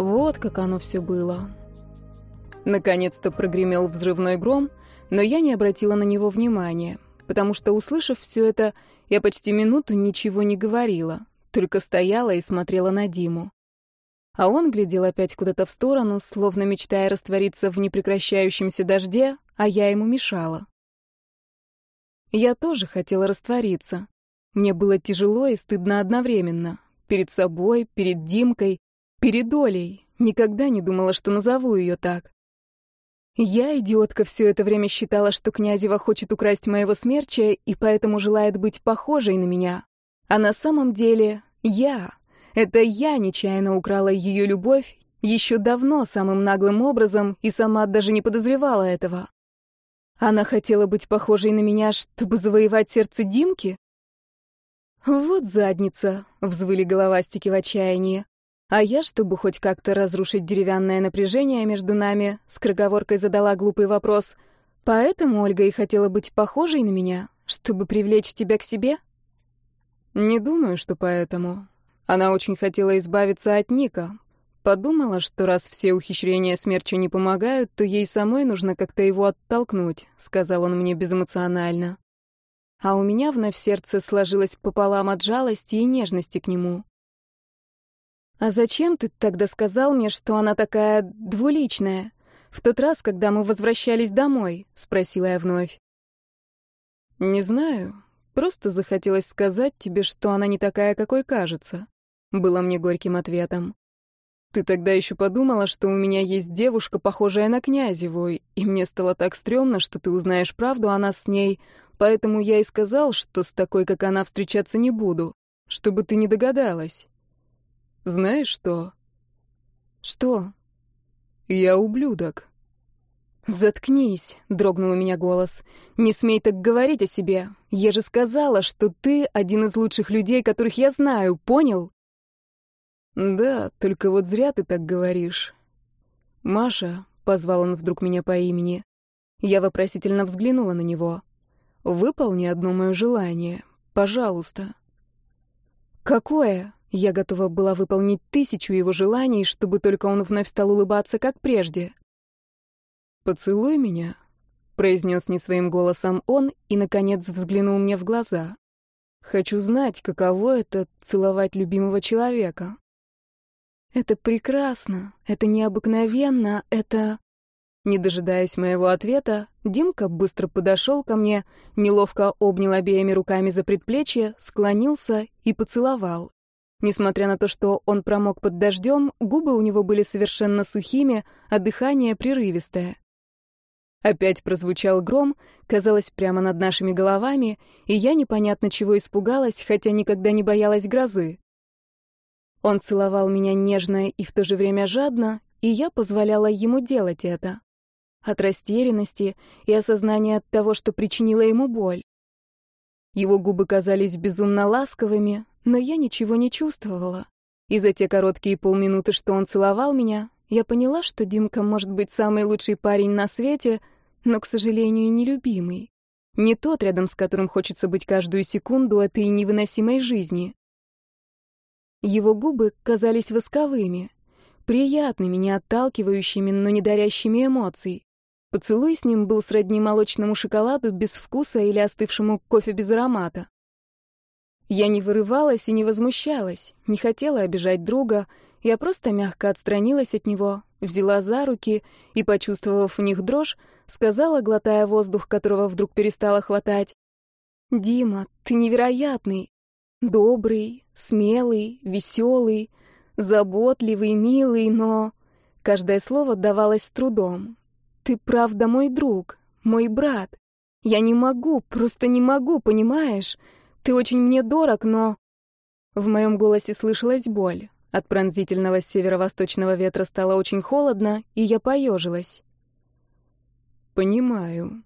Вот как оно все было. Наконец-то прогремел взрывной гром, но я не обратила на него внимания, потому что, услышав все это, я почти минуту ничего не говорила, только стояла и смотрела на Диму. А он глядел опять куда-то в сторону, словно мечтая раствориться в непрекращающемся дожде, а я ему мешала. Я тоже хотела раствориться. Мне было тяжело и стыдно одновременно. Перед собой, перед Димкой, перед Олей. Никогда не думала, что назову ее так. Я, идиотка, все это время считала, что Князева хочет украсть моего смерча и поэтому желает быть похожей на меня. А на самом деле я. Это я нечаянно украла ее любовь еще давно самым наглым образом и сама даже не подозревала этого. Она хотела быть похожей на меня, чтобы завоевать сердце Димки? Вот задница, взвыли головастики в отчаянии. А я, чтобы хоть как-то разрушить деревянное напряжение между нами, с скороговоркой задала глупый вопрос. Поэтому Ольга и хотела быть похожей на меня, чтобы привлечь тебя к себе? Не думаю, что поэтому. Она очень хотела избавиться от Ника. Подумала, что раз все ухищрения смерча не помогают, то ей самой нужно как-то его оттолкнуть, сказал он мне безэмоционально. А у меня вновь сердце сложилось пополам от жалости и нежности к нему. «А зачем ты тогда сказал мне, что она такая двуличная? В тот раз, когда мы возвращались домой?» — спросила я вновь. «Не знаю. Просто захотелось сказать тебе, что она не такая, какой кажется», — было мне горьким ответом. «Ты тогда еще подумала, что у меня есть девушка, похожая на Князеву, и мне стало так стрёмно, что ты узнаешь правду о нас с ней, поэтому я и сказал, что с такой, как она, встречаться не буду, чтобы ты не догадалась». Знаешь что? Что? Я ублюдок. Заткнись, дрогнул у меня голос. Не смей так говорить о себе. Я же сказала, что ты один из лучших людей, которых я знаю, понял? Да, только вот зря ты так говоришь. Маша, позвал он вдруг меня по имени. Я вопросительно взглянула на него. Выполни одно мое желание, пожалуйста. Какое? Я готова была выполнить тысячу его желаний, чтобы только он вновь стал улыбаться, как прежде. «Поцелуй меня», — произнес не своим голосом он и, наконец, взглянул мне в глаза. «Хочу знать, каково это — целовать любимого человека». «Это прекрасно, это необыкновенно, это...» Не дожидаясь моего ответа, Димка быстро подошел ко мне, неловко обнял обеими руками за предплечье, склонился и поцеловал. Несмотря на то, что он промок под дождем, губы у него были совершенно сухими, а дыхание прерывистое. Опять прозвучал гром, казалось, прямо над нашими головами, и я непонятно чего испугалась, хотя никогда не боялась грозы. Он целовал меня нежно и в то же время жадно, и я позволяла ему делать это. От растерянности и осознания того, что причинила ему боль. Его губы казались безумно ласковыми, но я ничего не чувствовала. И за те короткие полминуты, что он целовал меня, я поняла, что Димка может быть самый лучший парень на свете, но, к сожалению, нелюбимый. Не тот, рядом с которым хочется быть каждую секунду этой невыносимой жизни. Его губы казались восковыми, приятными, не отталкивающими, но не дарящими эмоций. Поцелуй с ним был сродни молочному шоколаду без вкуса или остывшему кофе без аромата. Я не вырывалась и не возмущалась, не хотела обижать друга, я просто мягко отстранилась от него, взяла за руки и, почувствовав в них дрожь, сказала, глотая воздух, которого вдруг перестало хватать, «Дима, ты невероятный, добрый, смелый, веселый, заботливый, милый, но...» Каждое слово давалось с трудом. «Ты правда мой друг, мой брат. Я не могу, просто не могу, понимаешь? Ты очень мне дорог, но...» В моем голосе слышалась боль. От пронзительного северо-восточного ветра стало очень холодно, и я поежилась. «Понимаю».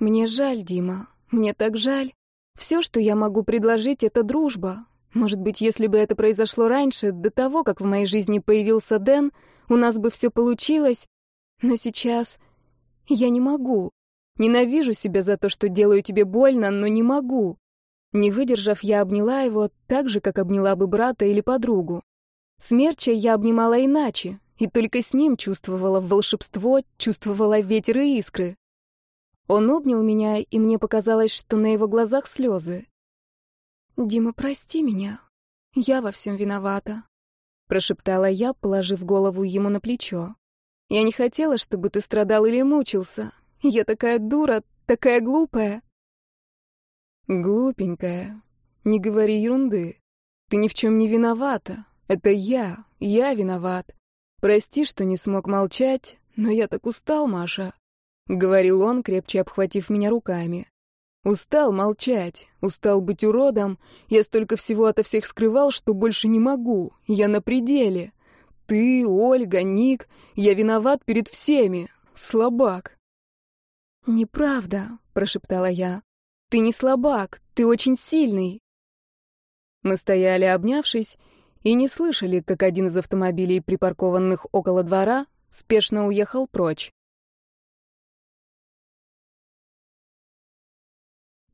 «Мне жаль, Дима. Мне так жаль. Все, что я могу предложить, — это дружба. Может быть, если бы это произошло раньше, до того, как в моей жизни появился Дэн, у нас бы все получилось. Но сейчас я не могу. Ненавижу себя за то, что делаю тебе больно, но не могу. Не выдержав, я обняла его так же, как обняла бы брата или подругу. Смерча я обнимала иначе, и только с ним чувствовала волшебство, чувствовала ветер и искры. Он обнял меня, и мне показалось, что на его глазах слезы. «Дима, прости меня. Я во всем виновата», — прошептала я, положив голову ему на плечо. «Я не хотела, чтобы ты страдал или мучился. Я такая дура, такая глупая». «Глупенькая, не говори ерунды. Ты ни в чем не виновата. Это я, я виноват. Прости, что не смог молчать, но я так устал, Маша. — говорил он, крепче обхватив меня руками. «Устал молчать, устал быть уродом. Я столько всего ото всех скрывал, что больше не могу. Я на пределе. Ты, Ольга, Ник, я виноват перед всеми. Слабак». «Неправда», — прошептала я. «Ты не слабак, ты очень сильный». Мы стояли, обнявшись, и не слышали, как один из автомобилей, припаркованных около двора, спешно уехал прочь.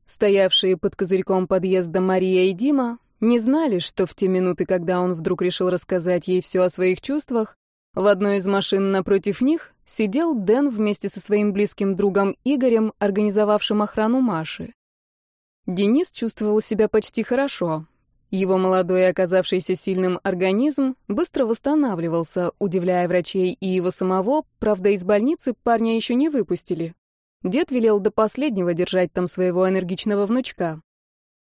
Стоявшие под козырьком подъезда Мария и Дима не знали, что в те минуты, когда он вдруг решил рассказать ей все о своих чувствах, в одной из машин напротив них сидел Дэн вместе со своим близким другом Игорем, организовавшим охрану Маши. Денис чувствовал себя почти хорошо. Его молодой и оказавшийся сильным организм быстро восстанавливался, удивляя врачей и его самого, правда, из больницы парня еще не выпустили. Дед велел до последнего держать там своего энергичного внучка.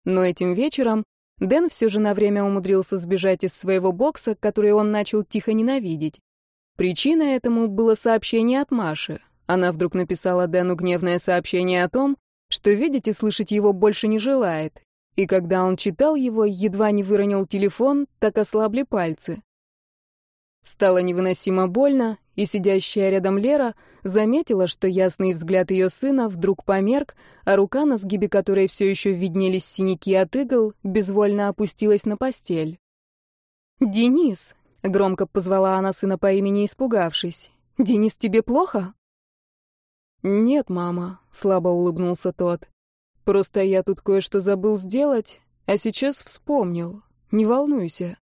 Но этим вечером Дэн все же на время умудрился сбежать из своего бокса, который он начал тихо ненавидеть. Причиной этому было сообщение от Маши. Она вдруг написала Дэну гневное сообщение о том, что видеть и слышать его больше не желает. И когда он читал его, едва не выронил телефон, так ослабли пальцы. Стало невыносимо больно, и сидящая рядом Лера заметила, что ясный взгляд ее сына вдруг померк, а рука, на сгибе которой все еще виднелись синяки от игл, безвольно опустилась на постель. «Денис!» — громко позвала она сына по имени, испугавшись. «Денис, тебе плохо?» «Нет, мама», — слабо улыбнулся тот. «Просто я тут кое-что забыл сделать, а сейчас вспомнил. Не волнуйся».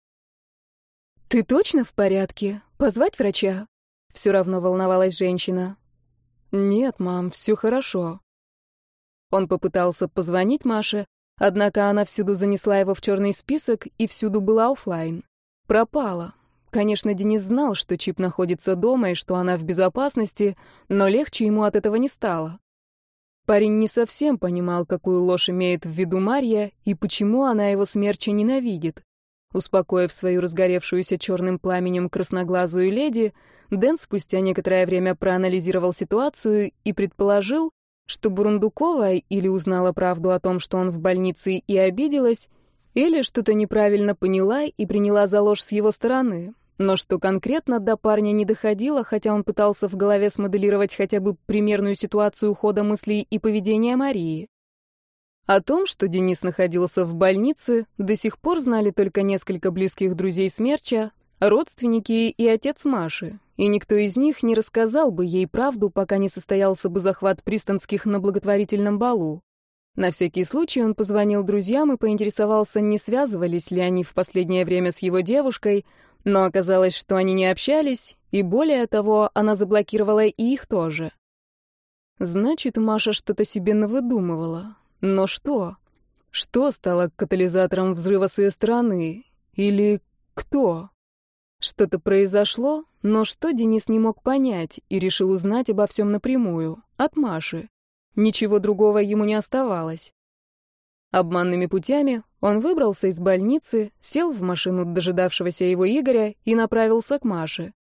«Ты точно в порядке? Позвать врача?» Все равно волновалась женщина. «Нет, мам, все хорошо». Он попытался позвонить Маше, однако она всюду занесла его в черный список и всюду была офлайн. Пропала. Конечно, Денис знал, что Чип находится дома и что она в безопасности, но легче ему от этого не стало. Парень не совсем понимал, какую ложь имеет в виду Марья и почему она его смерча ненавидит. Успокоив свою разгоревшуюся черным пламенем красноглазую леди, Дэн спустя некоторое время проанализировал ситуацию и предположил, что Бурундукова или узнала правду о том, что он в больнице и обиделась, или что-то неправильно поняла и приняла за ложь с его стороны. Но что конкретно до парня не доходило, хотя он пытался в голове смоделировать хотя бы примерную ситуацию хода мыслей и поведения Марии. О том, что Денис находился в больнице, до сих пор знали только несколько близких друзей Смерча, родственники и отец Маши, и никто из них не рассказал бы ей правду, пока не состоялся бы захват пристанских на благотворительном балу. На всякий случай он позвонил друзьям и поинтересовался, не связывались ли они в последнее время с его девушкой, но оказалось, что они не общались, и более того, она заблокировала и их тоже. Значит, Маша что-то себе навыдумывала. Но что? Что стало катализатором взрыва с ее стороны? Или кто? Что-то произошло, но что Денис не мог понять и решил узнать обо всем напрямую, от Маши. Ничего другого ему не оставалось. Обманными путями он выбрался из больницы, сел в машину дожидавшегося его Игоря и направился к Маше.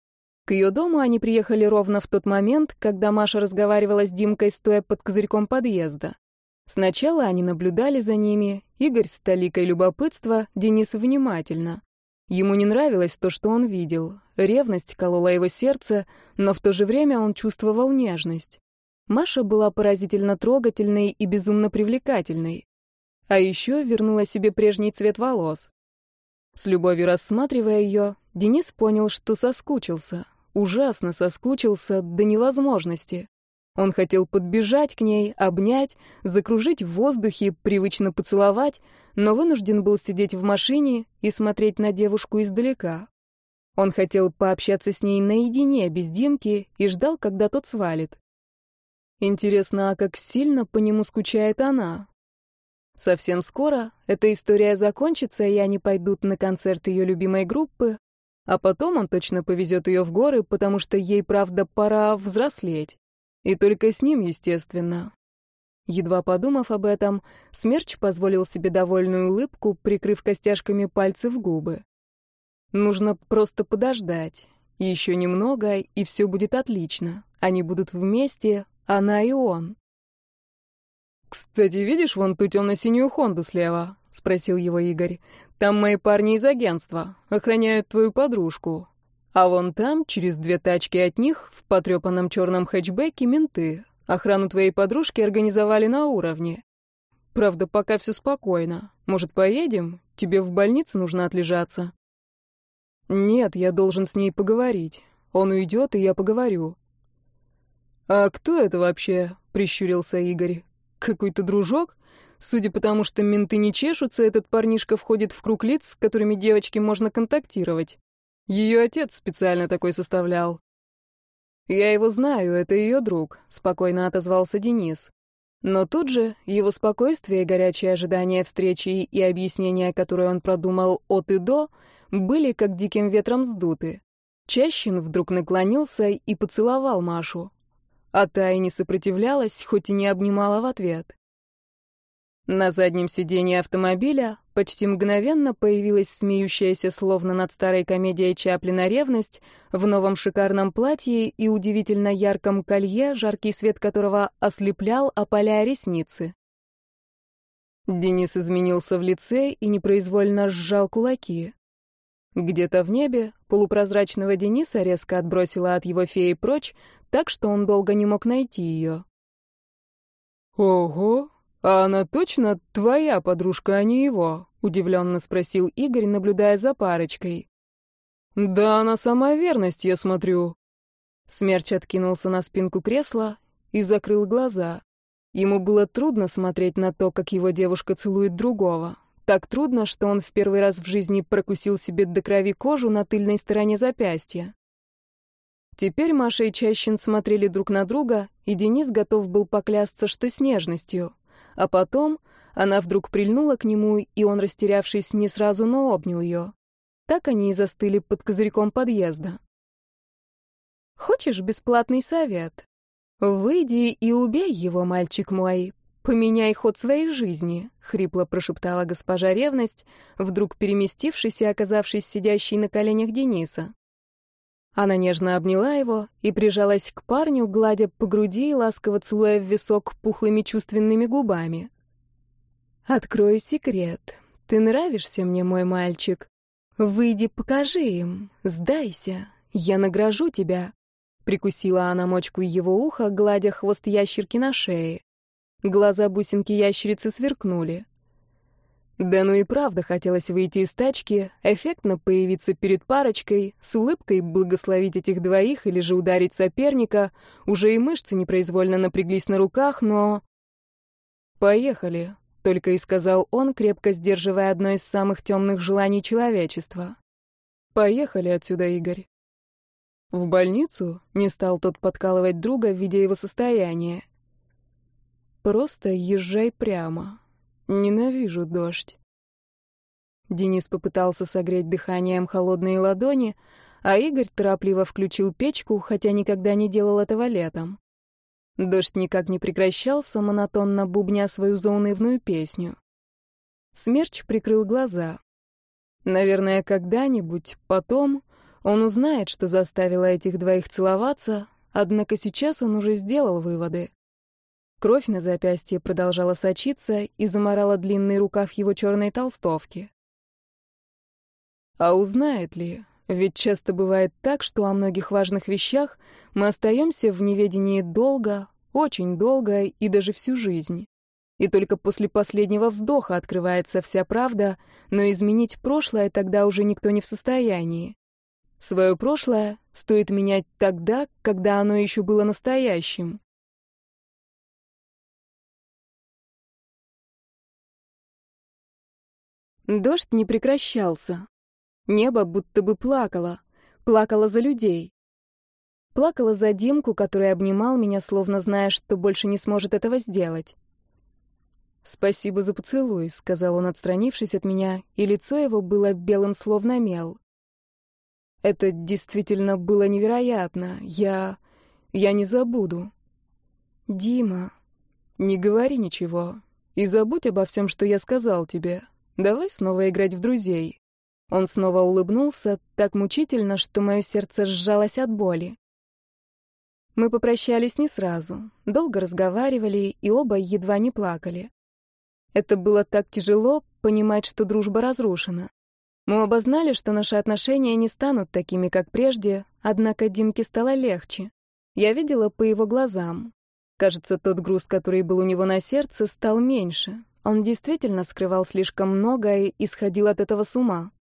К ее дому они приехали ровно в тот момент, когда Маша разговаривала с Димкой, стоя под козырьком подъезда. Сначала они наблюдали за ними, Игорь с толикой любопытства, Денис внимательно. Ему не нравилось то, что он видел. Ревность колола его сердце, но в то же время он чувствовал нежность. Маша была поразительно трогательной и безумно привлекательной. А еще вернула себе прежний цвет волос. С любовью рассматривая ее, Денис понял, что соскучился. Ужасно соскучился до невозможности. Он хотел подбежать к ней, обнять, закружить в воздухе, привычно поцеловать, но вынужден был сидеть в машине и смотреть на девушку издалека. Он хотел пообщаться с ней наедине, без Димки, и ждал, когда тот свалит. Интересно, а как сильно по нему скучает она? Совсем скоро эта история закончится, и они пойдут на концерт ее любимой группы, а потом он точно повезет ее в горы, потому что ей, правда, пора взрослеть. И только с ним, естественно. Едва подумав об этом, Смерч позволил себе довольную улыбку, прикрыв костяшками пальцев губы. Нужно просто подождать. Еще немного, и все будет отлично. Они будут вместе, она и он. «Кстати, видишь вон ту темно-синюю Хонду слева?» — спросил его Игорь. «Там мои парни из агентства. Охраняют твою подружку. А вон там, через две тачки от них, в потрепанном черном хэтчбеке, менты. Охрану твоей подружки организовали на уровне. Правда, пока все спокойно. Может, поедем? Тебе в больнице нужно отлежаться». «Нет, я должен с ней поговорить. Он уйдет, и я поговорю». «А кто это вообще?» — прищурился Игорь. «Какой-то дружок? Судя по тому, что менты не чешутся, этот парнишка входит в круг лиц, с которыми девочке можно контактировать. Ее отец специально такой составлял». «Я его знаю, это ее друг», — спокойно отозвался Денис. Но тут же его спокойствие горячее ожидание встречи и объяснения, которые он продумал от и до, были как диким ветром сдуты. Чащин вдруг наклонился и поцеловал Машу а та и не сопротивлялась, хоть и не обнимала в ответ. На заднем сиденье автомобиля почти мгновенно появилась смеющаяся словно над старой комедией Чаплина ревность в новом шикарном платье и удивительно ярком колье, жаркий свет которого ослеплял, опаляя ресницы. Денис изменился в лице и непроизвольно сжал кулаки. Где-то в небе полупрозрачного Дениса резко отбросила от его феи прочь, так что он долго не мог найти ее. «Ого, а она точно твоя подружка, а не его?» — удивленно спросил Игорь, наблюдая за парочкой. «Да она сама верность, я смотрю». Смерч откинулся на спинку кресла и закрыл глаза. Ему было трудно смотреть на то, как его девушка целует другого. Так трудно, что он в первый раз в жизни прокусил себе до крови кожу на тыльной стороне запястья. Теперь Маша и Чащин смотрели друг на друга, и Денис готов был поклясться, что с нежностью. А потом она вдруг прильнула к нему, и он, растерявшись, не сразу, но обнял ее. Так они и застыли под козырьком подъезда. «Хочешь бесплатный совет? Выйди и убей его, мальчик мой, «Поменяй ход своей жизни», — хрипло прошептала госпожа ревность, вдруг переместившись и оказавшись сидящей на коленях Дениса. Она нежно обняла его и прижалась к парню, гладя по груди и ласково целуя в висок пухлыми чувственными губами. «Открою секрет. Ты нравишься мне, мой мальчик. Выйди, покажи им. Сдайся. Я награжу тебя». Прикусила она мочку его уха, гладя хвост ящерки на шее. Глаза бусинки ящерицы сверкнули. Да ну и правда хотелось выйти из тачки, эффектно появиться перед парочкой, с улыбкой благословить этих двоих или же ударить соперника. Уже и мышцы непроизвольно напряглись на руках, но... «Поехали», — только и сказал он, крепко сдерживая одно из самых темных желаний человечества. «Поехали отсюда, Игорь». В больницу не стал тот подкалывать друга, видя его состояние. Просто езжай прямо. Ненавижу дождь. Денис попытался согреть дыханием холодные ладони, а Игорь торопливо включил печку, хотя никогда не делал этого летом. Дождь никак не прекращался, монотонно бубня свою заунывную песню. Смерч прикрыл глаза. Наверное, когда-нибудь, потом, он узнает, что заставило этих двоих целоваться, однако сейчас он уже сделал выводы. Кровь на запястье продолжала сочиться и заморала длинный рукав его черной толстовки. А узнает ли? Ведь часто бывает так, что о многих важных вещах мы остаемся в неведении долго, очень долго и даже всю жизнь. И только после последнего вздоха открывается вся правда, но изменить прошлое тогда уже никто не в состоянии. Свое прошлое стоит менять тогда, когда оно еще было настоящим. Дождь не прекращался. Небо будто бы плакало. Плакала за людей. Плакала за Димку, который обнимал меня, словно зная, что больше не сможет этого сделать. «Спасибо за поцелуй», — сказал он, отстранившись от меня, и лицо его было белым, словно мел. «Это действительно было невероятно. Я... я не забуду». «Дима...» «Не говори ничего. И забудь обо всем, что я сказал тебе. Давай снова играть в друзей». Он снова улыбнулся, так мучительно, что мое сердце сжалось от боли. Мы попрощались не сразу, долго разговаривали и оба едва не плакали. Это было так тяжело понимать, что дружба разрушена. Мы оба знали, что наши отношения не станут такими, как прежде, однако Димке стало легче. Я видела по его глазам. Кажется, тот груз, который был у него на сердце, стал меньше. Он действительно скрывал слишком многое и сходил от этого с ума.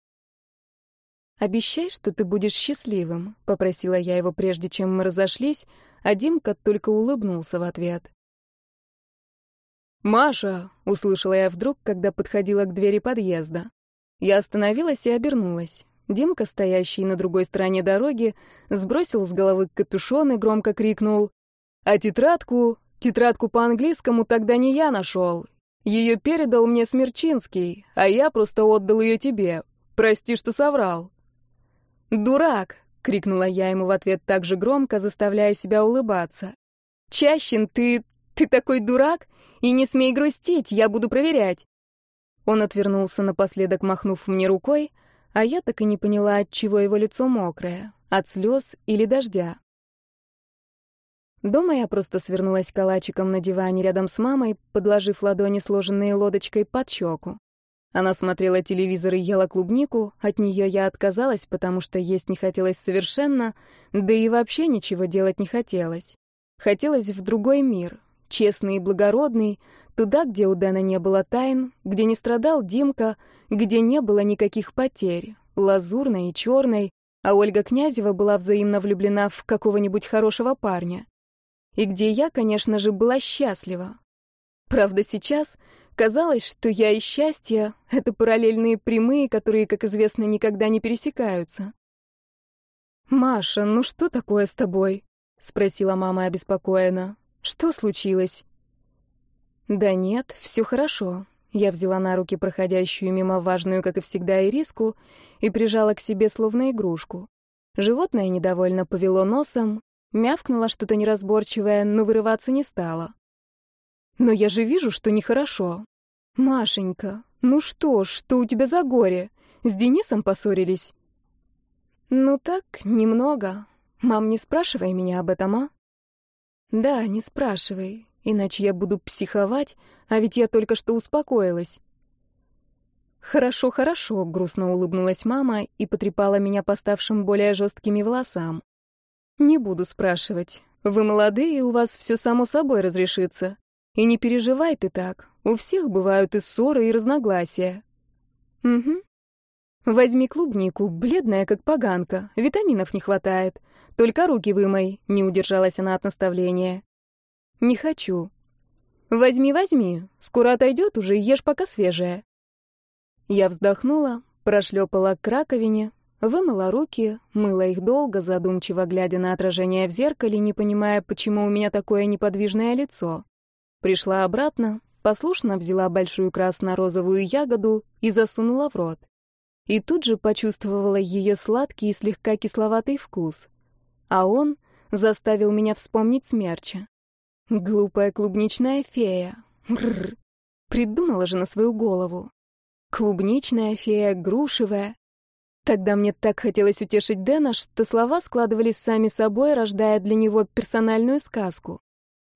«Обещай, что ты будешь счастливым», — попросила я его, прежде чем мы разошлись, а Димка только улыбнулся в ответ. «Маша!» — услышала я вдруг, когда подходила к двери подъезда. Я остановилась и обернулась. Димка, стоящий на другой стороне дороги, сбросил с головы капюшон и громко крикнул. «А тетрадку? Тетрадку по английскому тогда не я нашел. Ее передал мне Смерчинский, а я просто отдал ее тебе. Прости, что соврал». «Дурак!» — крикнула я ему в ответ так же громко, заставляя себя улыбаться. «Чащин, ты... ты такой дурак? И не смей грустить, я буду проверять!» Он отвернулся напоследок, махнув мне рукой, а я так и не поняла, от чего его лицо мокрое, от слез или дождя. Дома я просто свернулась калачиком на диване рядом с мамой, подложив ладони, сложенные лодочкой, под щеку. Она смотрела телевизор и ела клубнику, от нее я отказалась, потому что есть не хотелось совершенно, да и вообще ничего делать не хотелось. Хотелось в другой мир, честный и благородный, туда, где у Дэна не было тайн, где не страдал Димка, где не было никаких потерь, лазурной и черной, а Ольга Князева была взаимно влюблена в какого-нибудь хорошего парня. И где я, конечно же, была счастлива. Правда, сейчас Казалось, что я и счастье — это параллельные прямые, которые, как известно, никогда не пересекаются. «Маша, ну что такое с тобой?» — спросила мама обеспокоенно. «Что случилось?» «Да нет, все хорошо». Я взяла на руки проходящую мимо важную, как и всегда, ириску и прижала к себе словно игрушку. Животное недовольно повело носом, мявкнуло что-то неразборчивое, но вырываться не стало. Но я же вижу, что нехорошо. Машенька, ну что, что у тебя за горе? С Денисом поссорились? Ну так, немного. Мам, не спрашивай меня об этом, а? Да, не спрашивай, иначе я буду психовать, а ведь я только что успокоилась. Хорошо, хорошо, грустно улыбнулась мама и потрепала меня поставшим более жесткими волосам. Не буду спрашивать. Вы молодые, у вас все само собой разрешится. И не переживай ты так. У всех бывают и ссоры, и разногласия. Угу. Возьми клубнику, бледная, как поганка. Витаминов не хватает. Только руки вымой, не удержалась она от наставления. Не хочу. Возьми, возьми. Скоро отойдет уже, ешь пока свежее. Я вздохнула, прошлепала к раковине, вымыла руки, мыла их долго, задумчиво глядя на отражение в зеркале, не понимая, почему у меня такое неподвижное лицо. Пришла обратно, послушно взяла большую красно-розовую ягоду и засунула в рот. И тут же почувствовала ее сладкий и слегка кисловатый вкус. А он заставил меня вспомнить смерча. Глупая клубничная фея. Рррр. Придумала же на свою голову. Клубничная фея, грушевая. Тогда мне так хотелось утешить Дэна, что слова складывались сами собой, рождая для него персональную сказку.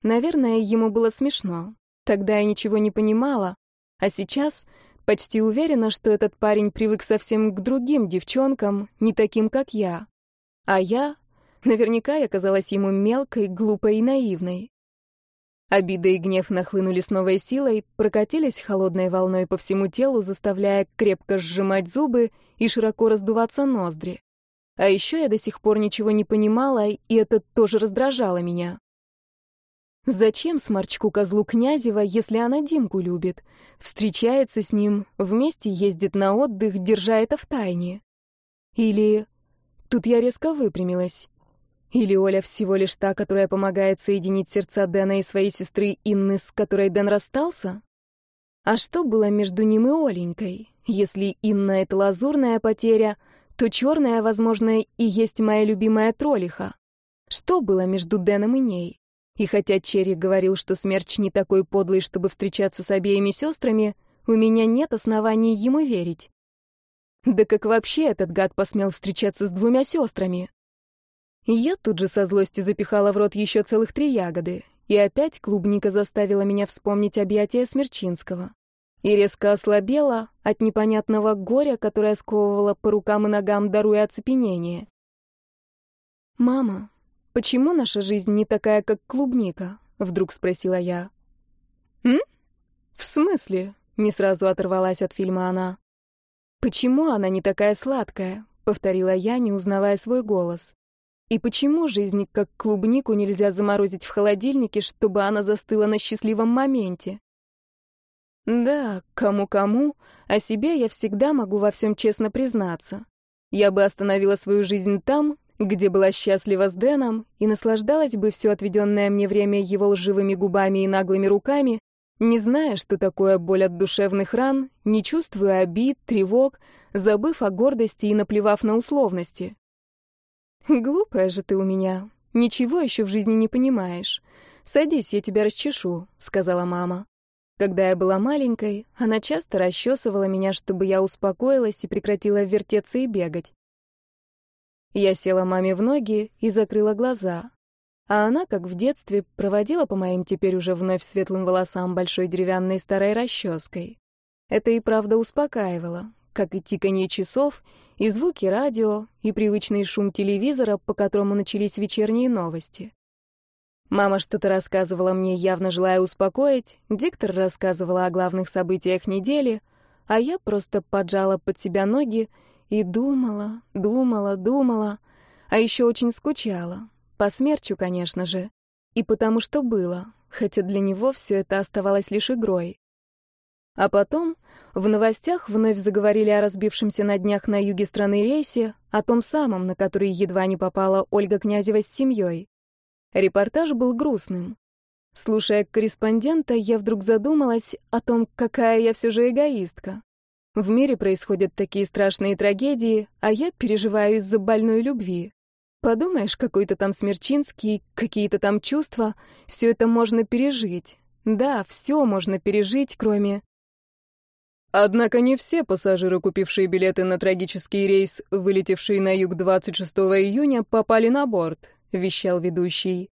Наверное, ему было смешно. Тогда я ничего не понимала, а сейчас почти уверена, что этот парень привык совсем к другим девчонкам, не таким, как я. А я, наверняка, я казалась ему мелкой, глупой и наивной. Обида и гнев нахлынули с новой силой, прокатились холодной волной по всему телу, заставляя крепко сжимать зубы и широко раздуваться ноздри. А еще я до сих пор ничего не понимала, и это тоже раздражало меня. Зачем сморчку-козлу Князева, если она Димку любит? Встречается с ним, вместе ездит на отдых, держа это в тайне. Или Тут я резко выпрямилась. Или Оля всего лишь та, которая помогает соединить сердца Дэна и своей сестры Инны, с которой Дэн расстался? А что было между ним и Оленькой? Если Инна — это лазурная потеря, то черная, возможно, и есть моя любимая троллиха. Что было между Дэном и ней? И хотя Черри говорил, что Смерч не такой подлый, чтобы встречаться с обеими сестрами, у меня нет оснований ему верить. Да как вообще этот гад посмел встречаться с двумя сестрами? Я тут же со злости запихала в рот еще целых три ягоды, и опять клубника заставила меня вспомнить объятия Смерчинского. И резко ослабела от непонятного горя, которое сковывало по рукам и ногам, даруя оцепенение. «Мама, почему наша жизнь не такая, как клубника?» — вдруг спросила я. «М? В смысле?» — не сразу оторвалась от фильма она. «Почему она не такая сладкая?» — повторила я, не узнавая свой голос. И почему жизнь, как клубнику, нельзя заморозить в холодильнике, чтобы она застыла на счастливом моменте? Да, кому-кому, а себе я всегда могу во всем честно признаться. Я бы остановила свою жизнь там, где была счастлива с Дэном, и наслаждалась бы все отведенное мне время его лживыми губами и наглыми руками, не зная, что такое боль от душевных ран, не чувствуя обид, тревог, забыв о гордости и наплевав на условности. «Глупая же ты у меня. Ничего еще в жизни не понимаешь. Садись, я тебя расчешу», — сказала мама. Когда я была маленькой, она часто расчесывала меня, чтобы я успокоилась и прекратила вертеться и бегать. Я села маме в ноги и закрыла глаза. А она, как в детстве, проводила по моим теперь уже вновь светлым волосам большой деревянной старой расческой. Это и правда успокаивало, как и тиканье часов — и звуки радио, и привычный шум телевизора, по которому начались вечерние новости. Мама что-то рассказывала мне, явно желая успокоить, диктор рассказывала о главных событиях недели, а я просто поджала под себя ноги и думала, думала, думала, а еще очень скучала. По смерчу, конечно же, и потому что было, хотя для него все это оставалось лишь игрой. А потом в новостях вновь заговорили о разбившемся на днях на юге страны рейсе, о том самом, на который едва не попала Ольга Князева с семьей. Репортаж был грустным. Слушая корреспондента, я вдруг задумалась о том, какая я все же эгоистка. В мире происходят такие страшные трагедии, а я переживаю из-за больной любви. Подумаешь, какой-то там Смерчинский, какие-то там чувства, все это можно пережить. Да, все можно пережить, кроме... Однако не все пассажиры, купившие билеты на трагический рейс, вылетевший на юг 26 июня, попали на борт, вещал ведущий.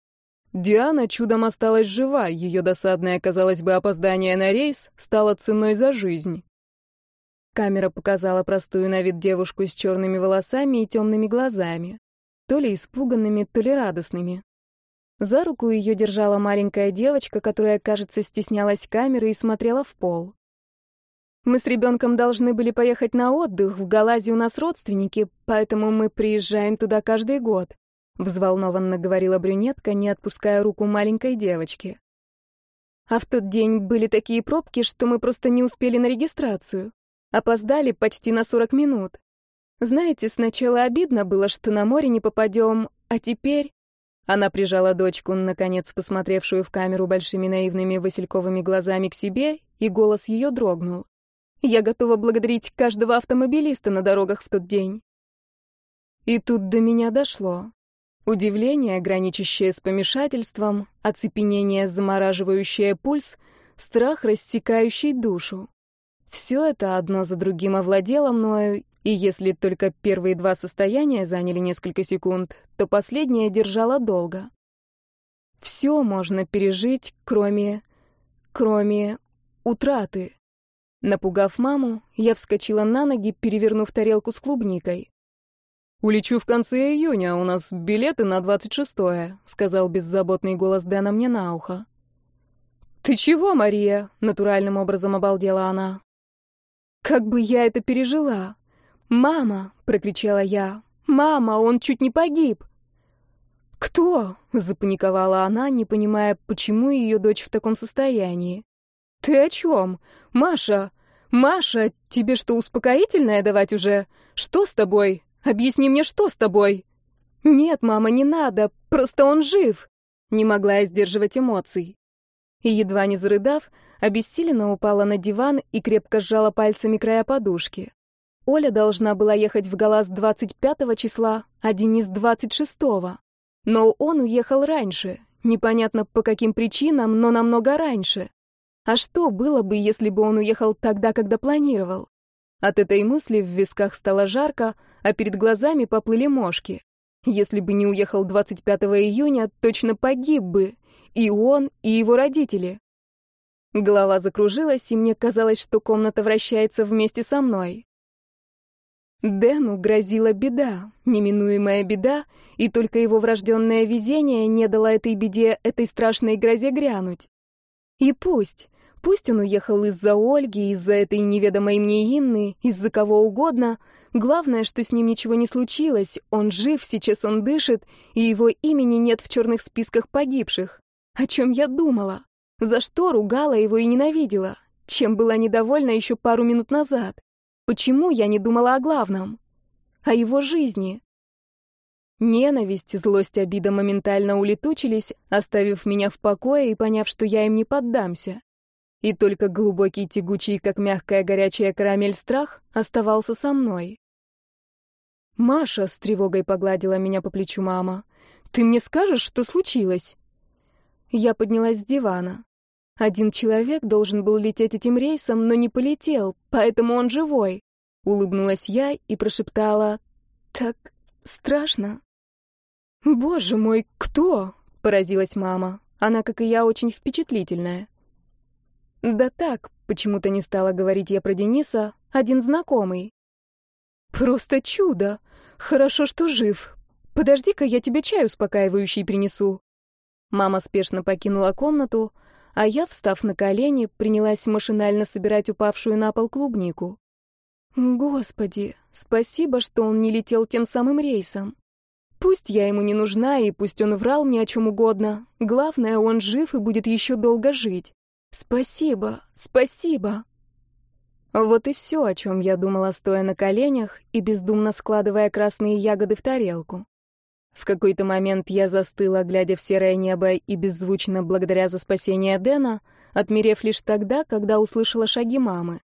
Диана чудом осталась жива, ее досадное, казалось бы, опоздание на рейс стало ценой за жизнь. Камера показала простую на вид девушку с черными волосами и темными глазами, то ли испуганными, то ли радостными. За руку ее держала маленькая девочка, которая, кажется, стеснялась камеры и смотрела в пол. Мы с ребенком должны были поехать на отдых, в Галазии у нас родственники, поэтому мы приезжаем туда каждый год», — взволнованно говорила брюнетка, не отпуская руку маленькой девочки. «А в тот день были такие пробки, что мы просто не успели на регистрацию. Опоздали почти на 40 минут. Знаете, сначала обидно было, что на море не попадем, а теперь...» Она прижала дочку, наконец посмотревшую в камеру большими наивными васильковыми глазами к себе, и голос ее дрогнул. Я готова благодарить каждого автомобилиста на дорогах в тот день. И тут до меня дошло. Удивление, граничащее с помешательством, оцепенение, замораживающее пульс, страх, рассекающий душу. Все это одно за другим овладело мною, и если только первые два состояния заняли несколько секунд, то последнее держало долго. Все можно пережить, кроме... кроме утраты. Напугав маму, я вскочила на ноги, перевернув тарелку с клубникой. «Улечу в конце июня, у нас билеты на 26-е», — сказал беззаботный голос Дэна мне на ухо. «Ты чего, Мария?» — натуральным образом обалдела она. «Как бы я это пережила?» «Мама!» — прокричала я. «Мама, он чуть не погиб!» «Кто?» — запаниковала она, не понимая, почему ее дочь в таком состоянии. «Ты о чем? Маша! Маша, тебе что, успокоительное давать уже? Что с тобой?» Объясни мне, что с тобой?» «Нет, мама, не надо, просто он жив!» Не могла я сдерживать эмоций. И, едва не зарыдав, обессиленно упала на диван и крепко сжала пальцами края подушки. Оля должна была ехать в Галас 25 числа, а Денис 26 -го. Но он уехал раньше. Непонятно по каким причинам, но намного раньше. А что было бы, если бы он уехал тогда, когда планировал? От этой мысли в висках стало жарко, а перед глазами поплыли мошки. Если бы не уехал 25 июня, точно погиб бы. И он, и его родители. Голова закружилась, и мне казалось, что комната вращается вместе со мной. Дэну грозила беда, неминуемая беда, и только его врожденное везение не дало этой беде, этой страшной грозе грянуть. И пусть, пусть он уехал из-за Ольги, из-за этой неведомой мне Инны, из-за кого угодно, главное, что с ним ничего не случилось, он жив, сейчас он дышит, и его имени нет в черных списках погибших. О чем я думала? За что ругала его и ненавидела? Чем была недовольна еще пару минут назад? Почему я не думала о главном? О его жизни? Ненависть, злость, обида моментально улетучились, оставив меня в покое и поняв, что я им не поддамся. И только глубокий, тягучий, как мягкая горячая карамель страх оставался со мной. «Маша», — с тревогой погладила меня по плечу мама, — «ты мне скажешь, что случилось?» Я поднялась с дивана. Один человек должен был лететь этим рейсом, но не полетел, поэтому он живой. Улыбнулась я и прошептала «Так страшно». «Боже мой, кто?» — поразилась мама. Она, как и я, очень впечатлительная. «Да так», — почему-то не стала говорить я про Дениса, один знакомый. «Просто чудо! Хорошо, что жив. Подожди-ка, я тебе чай успокаивающий принесу». Мама спешно покинула комнату, а я, встав на колени, принялась машинально собирать упавшую на пол клубнику. Господи, спасибо, что он не летел тем самым рейсом. Пусть я ему не нужна, и пусть он врал мне о чем угодно. Главное, он жив и будет еще долго жить. Спасибо, спасибо. Вот и все, о чем я думала, стоя на коленях и бездумно складывая красные ягоды в тарелку. В какой-то момент я застыла, глядя в серое небо и беззвучно благодаря за спасение Дэна, отмерев лишь тогда, когда услышала шаги мамы.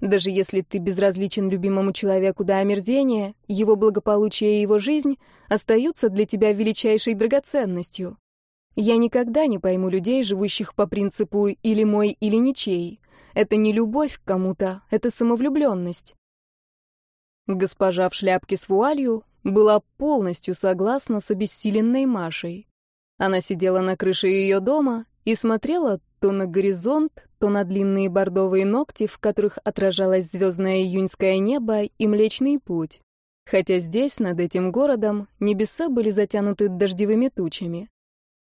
Даже если ты безразличен любимому человеку до омерзения, его благополучие и его жизнь остаются для тебя величайшей драгоценностью. Я никогда не пойму людей, живущих по принципу «или мой, или ничей». Это не любовь к кому-то, это самовлюбленность. Госпожа в шляпке с вуалью была полностью согласна с обессиленной Машей. Она сидела на крыше ее дома и смотрела то на горизонт, то на длинные бордовые ногти, в которых отражалось звездное июньское небо и Млечный Путь. Хотя здесь, над этим городом, небеса были затянуты дождевыми тучами.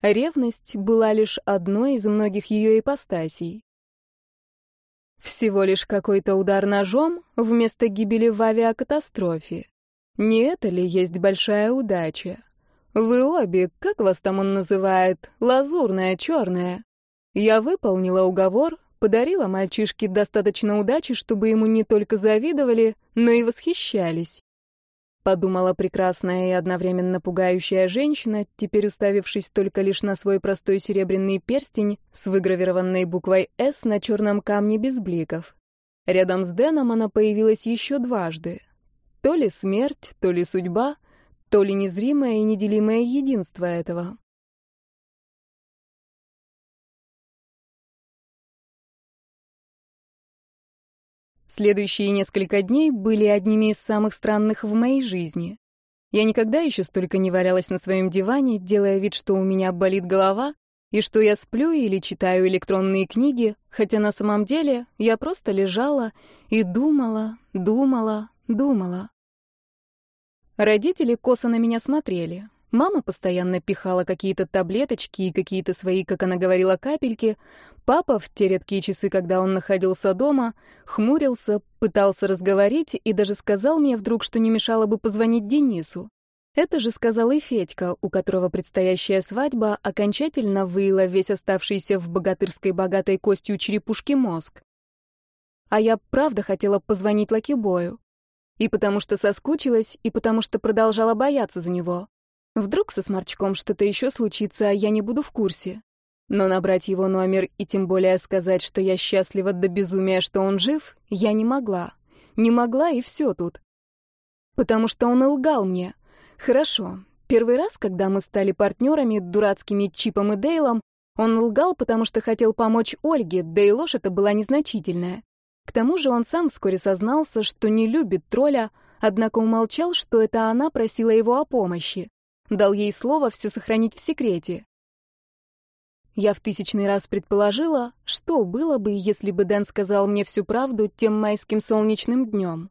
Ревность была лишь одной из многих ее ипостасей. Всего лишь какой-то удар ножом вместо гибели в авиакатастрофе. Не это ли есть большая удача? Вы обе, как вас там он называет, лазурная, черная. Я выполнила уговор, подарила мальчишке достаточно удачи, чтобы ему не только завидовали, но и восхищались. Подумала прекрасная и одновременно пугающая женщина, теперь уставившись только лишь на свой простой серебряный перстень с выгравированной буквой «С» на черном камне без бликов. Рядом с Дэном она появилась еще дважды. То ли смерть, то ли судьба, то ли незримое и неделимое единство этого. Следующие несколько дней были одними из самых странных в моей жизни. Я никогда еще столько не валялась на своем диване, делая вид, что у меня болит голова, и что я сплю или читаю электронные книги, хотя на самом деле я просто лежала и думала, думала, думала. Родители косо на меня смотрели. Мама постоянно пихала какие-то таблеточки и какие-то свои, как она говорила, капельки. Папа в те редкие часы, когда он находился дома, хмурился, пытался разговорить и даже сказал мне вдруг, что не мешало бы позвонить Денису. Это же сказал и Федька, у которого предстоящая свадьба окончательно выила весь оставшийся в богатырской богатой костью черепушки мозг. А я правда хотела позвонить Лакибою. И потому что соскучилась, и потому что продолжала бояться за него. Вдруг со сморчком что-то еще случится, а я не буду в курсе. Но набрать его номер и тем более сказать, что я счастлива до безумия, что он жив, я не могла. Не могла, и все тут. Потому что он лгал мне. Хорошо. Первый раз, когда мы стали партнерами, дурацкими Чипом и Дейлом, он лгал, потому что хотел помочь Ольге, да и ложь это была незначительная. К тому же он сам вскоре сознался, что не любит тролля, однако умолчал, что это она просила его о помощи. Дал ей слово все сохранить в секрете. Я в тысячный раз предположила, что было бы, если бы Дэн сказал мне всю правду тем майским солнечным днем.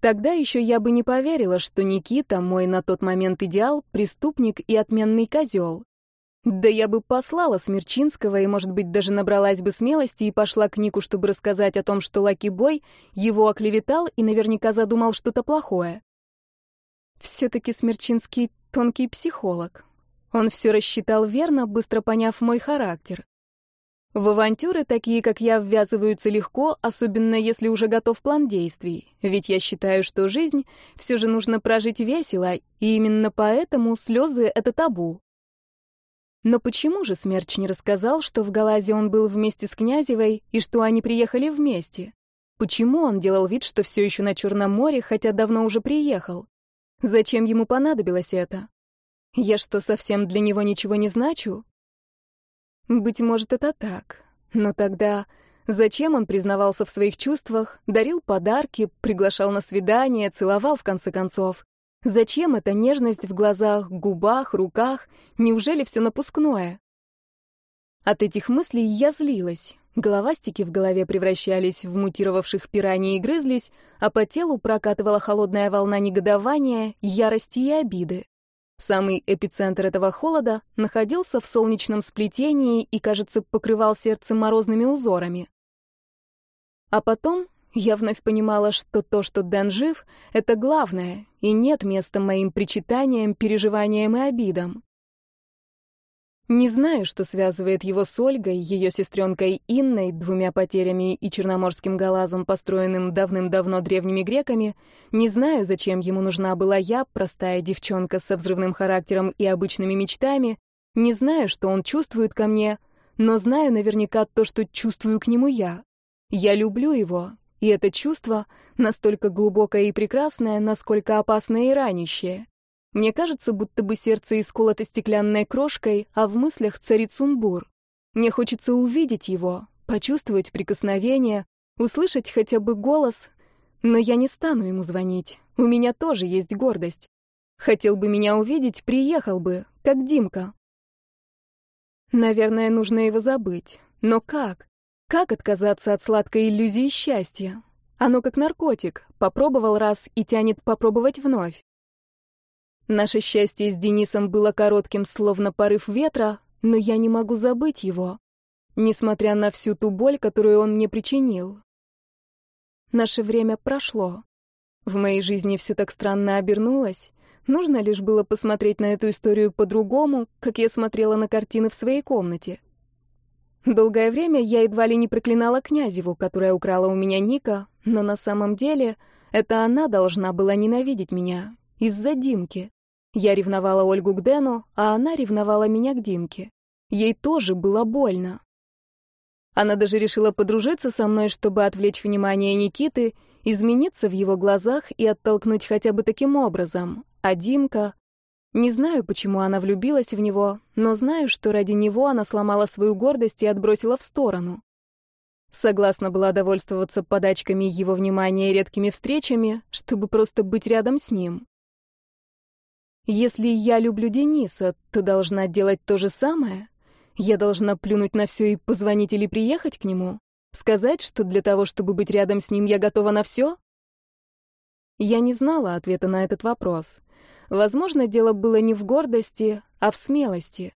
Тогда еще я бы не поверила, что Никита, мой на тот момент идеал, преступник и отменный козел. Да я бы послала Смерчинского и, может быть, даже набралась бы смелости и пошла к Нику, чтобы рассказать о том, что Лаки Бой его оклеветал и наверняка задумал что-то плохое. Все-таки Смерчинский тонкий психолог. Он все рассчитал верно, быстро поняв мой характер. В авантюры такие, как я, ввязываются легко, особенно если уже готов план действий. Ведь я считаю, что жизнь все же нужно прожить весело, и именно поэтому слезы — это табу. Но почему же Смерч не рассказал, что в Галазе он был вместе с Князевой и что они приехали вместе? Почему он делал вид, что все еще на Черном море, хотя давно уже приехал? Зачем ему понадобилось это? Я что, совсем для него ничего не значу? Быть может, это так. Но тогда зачем он признавался в своих чувствах, дарил подарки, приглашал на свидание, целовал в конце концов? Зачем эта нежность в глазах, губах, руках? Неужели все напускное? От этих мыслей я злилась. Головастики в голове превращались в мутировавших пираний и грызлись, а по телу прокатывала холодная волна негодования, ярости и обиды. Самый эпицентр этого холода находился в солнечном сплетении и, кажется, покрывал сердце морозными узорами. А потом я вновь понимала, что то, что Дэн жив, — это главное, и нет места моим причитаниям, переживаниям и обидам. Не знаю, что связывает его с Ольгой, ее сестренкой Инной, двумя потерями и черноморским галазом, построенным давным-давно древними греками. Не знаю, зачем ему нужна была я, простая девчонка со взрывным характером и обычными мечтами. Не знаю, что он чувствует ко мне, но знаю наверняка то, что чувствую к нему я. Я люблю его, и это чувство настолько глубокое и прекрасное, насколько опасное и ранящее. Мне кажется, будто бы сердце исколото стеклянной крошкой, а в мыслях царит сумбур. Мне хочется увидеть его, почувствовать прикосновение, услышать хотя бы голос, но я не стану ему звонить. У меня тоже есть гордость. Хотел бы меня увидеть, приехал бы, как Димка. Наверное, нужно его забыть. Но как? Как отказаться от сладкой иллюзии счастья? Оно как наркотик. Попробовал раз и тянет попробовать вновь. Наше счастье с Денисом было коротким, словно порыв ветра, но я не могу забыть его, несмотря на всю ту боль, которую он мне причинил. Наше время прошло. В моей жизни все так странно обернулось. Нужно лишь было посмотреть на эту историю по-другому, как я смотрела на картины в своей комнате. Долгое время я едва ли не проклинала Князеву, которая украла у меня Ника, но на самом деле это она должна была ненавидеть меня из-за Димки. Я ревновала Ольгу к Дэну, а она ревновала меня к Димке. Ей тоже было больно. Она даже решила подружиться со мной, чтобы отвлечь внимание Никиты, измениться в его глазах и оттолкнуть хотя бы таким образом. А Димка... Не знаю, почему она влюбилась в него, но знаю, что ради него она сломала свою гордость и отбросила в сторону. Согласна была довольствоваться подачками его внимания и редкими встречами, чтобы просто быть рядом с ним. Если я люблю Дениса, то должна делать то же самое? Я должна плюнуть на все и позвонить или приехать к нему? Сказать, что для того, чтобы быть рядом с ним, я готова на все? Я не знала ответа на этот вопрос. Возможно, дело было не в гордости, а в смелости.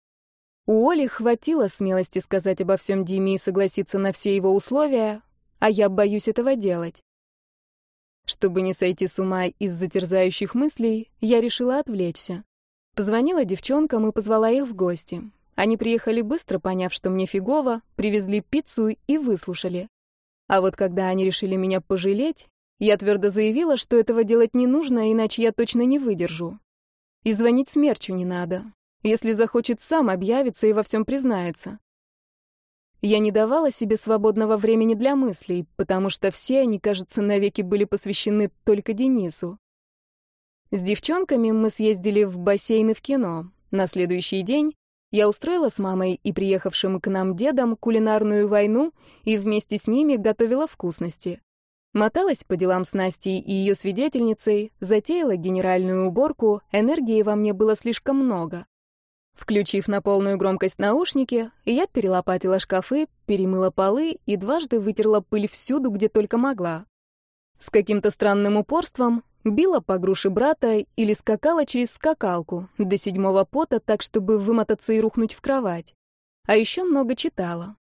У Оли хватило смелости сказать обо всем Диме и согласиться на все его условия, а я боюсь этого делать. Чтобы не сойти с ума из-за терзающих мыслей, я решила отвлечься. Позвонила девчонкам и позвала их в гости. Они приехали быстро, поняв, что мне фигово, привезли пиццу и выслушали. А вот когда они решили меня пожалеть, Я твердо заявила, что этого делать не нужно, иначе я точно не выдержу. И звонить смерчу не надо. Если захочет, сам объявится и во всем признается. Я не давала себе свободного времени для мыслей, потому что все они, кажется, навеки были посвящены только Денису. С девчонками мы съездили в бассейн и в кино. На следующий день я устроила с мамой и приехавшим к нам дедом кулинарную войну и вместе с ними готовила вкусности. Моталась по делам с Настей и ее свидетельницей, затеяла генеральную уборку, энергии во мне было слишком много. Включив на полную громкость наушники, я перелопатила шкафы, перемыла полы и дважды вытерла пыль всюду, где только могла. С каким-то странным упорством била по груши брата или скакала через скакалку до седьмого пота так, чтобы вымотаться и рухнуть в кровать. А еще много читала.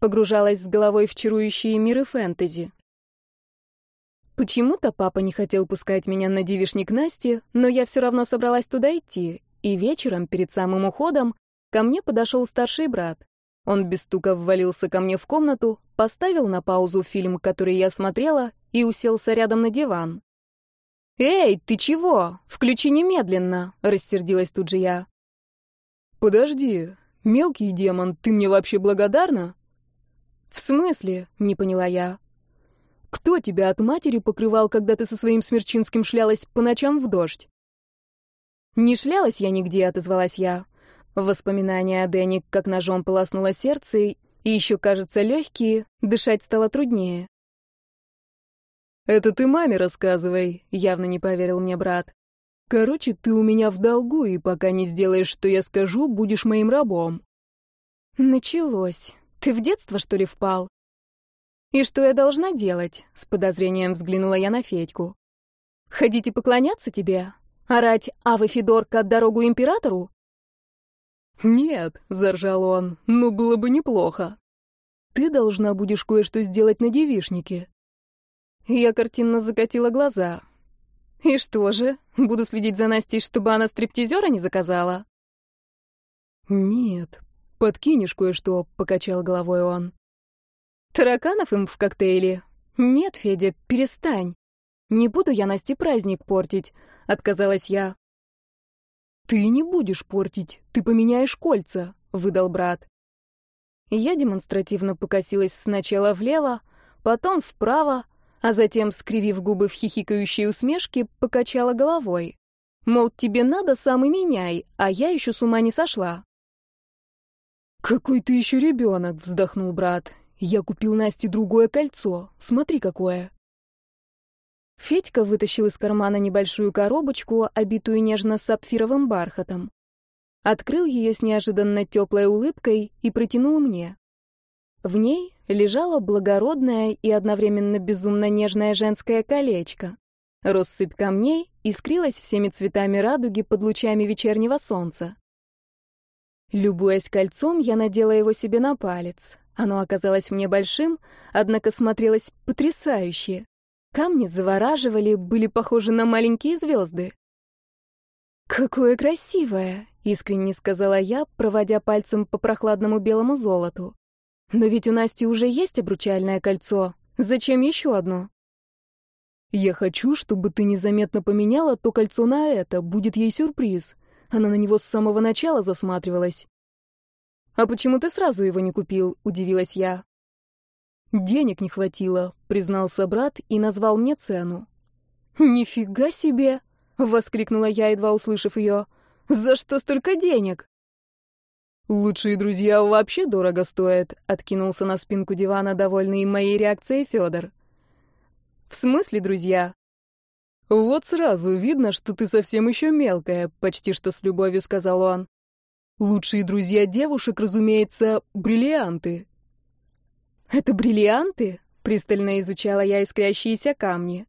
Погружалась с головой в чарующие миры фэнтези, Почему-то папа не хотел пускать меня на девишник Насти, но я все равно собралась туда идти, и вечером, перед самым уходом, ко мне подошел старший брат. Он без стука ввалился ко мне в комнату, поставил на паузу фильм, который я смотрела, и уселся рядом на диван. «Эй, ты чего? Включи немедленно!» — рассердилась тут же я. «Подожди, мелкий демон, ты мне вообще благодарна?» «В смысле?» — не поняла я. Кто тебя от матери покрывал, когда ты со своим Смерчинским шлялась по ночам в дождь? Не шлялась я нигде, отозвалась я. Воспоминания о Дэне как ножом полоснуло сердце, и еще, кажется, легкие, дышать стало труднее. «Это ты маме рассказывай», — явно не поверил мне брат. «Короче, ты у меня в долгу, и пока не сделаешь, что я скажу, будешь моим рабом». Началось. Ты в детство, что ли, впал? «И что я должна делать?» — с подозрением взглянула я на Федьку. «Ходить и поклоняться тебе? Орать «Авы, Федорка, дорогу императору?» «Нет», — заржал он, — «ну было бы неплохо. Ты должна будешь кое-что сделать на девишнике». Я картинно закатила глаза. «И что же, буду следить за Настей, чтобы она стриптизера не заказала?» «Нет, подкинешь кое-что», — покачал головой он. Тараканов им в коктейле? Нет, Федя, перестань. Не буду я Насте праздник портить, отказалась я. Ты не будешь портить, ты поменяешь кольца, выдал брат. Я демонстративно покосилась сначала влево, потом вправо, а затем, скривив губы в хихикающей усмешке, покачала головой. Мол, тебе надо, сам и меняй, а я еще с ума не сошла. «Какой ты еще ребенок!» — вздохнул брат. Я купил Насте другое кольцо. Смотри, какое. Федька вытащил из кармана небольшую коробочку, обитую нежно сапфировым бархатом. Открыл ее с неожиданно теплой улыбкой и протянул мне. В ней лежало благородное и одновременно безумно нежное женское колечко. Россыпь камней искрилась всеми цветами радуги под лучами вечернего солнца. Любуясь кольцом, я надела его себе на палец. Оно оказалось мне большим, однако смотрелось потрясающе. Камни завораживали, были похожи на маленькие звезды. «Какое красивое!» — искренне сказала я, проводя пальцем по прохладному белому золоту. «Но ведь у Насти уже есть обручальное кольцо. Зачем еще одно?» «Я хочу, чтобы ты незаметно поменяла то кольцо на это. Будет ей сюрприз. Она на него с самого начала засматривалась». «А почему ты сразу его не купил?» — удивилась я. «Денег не хватило», — признался брат и назвал мне цену. «Нифига себе!» — воскликнула я, едва услышав ее. «За что столько денег?» «Лучшие друзья вообще дорого стоят», — откинулся на спинку дивана, довольный моей реакцией Федор. «В смысле, друзья?» «Вот сразу видно, что ты совсем еще мелкая», — почти что с любовью сказал он. Лучшие друзья девушек, разумеется, бриллианты. Это бриллианты? Пристально изучала я искрящиеся камни.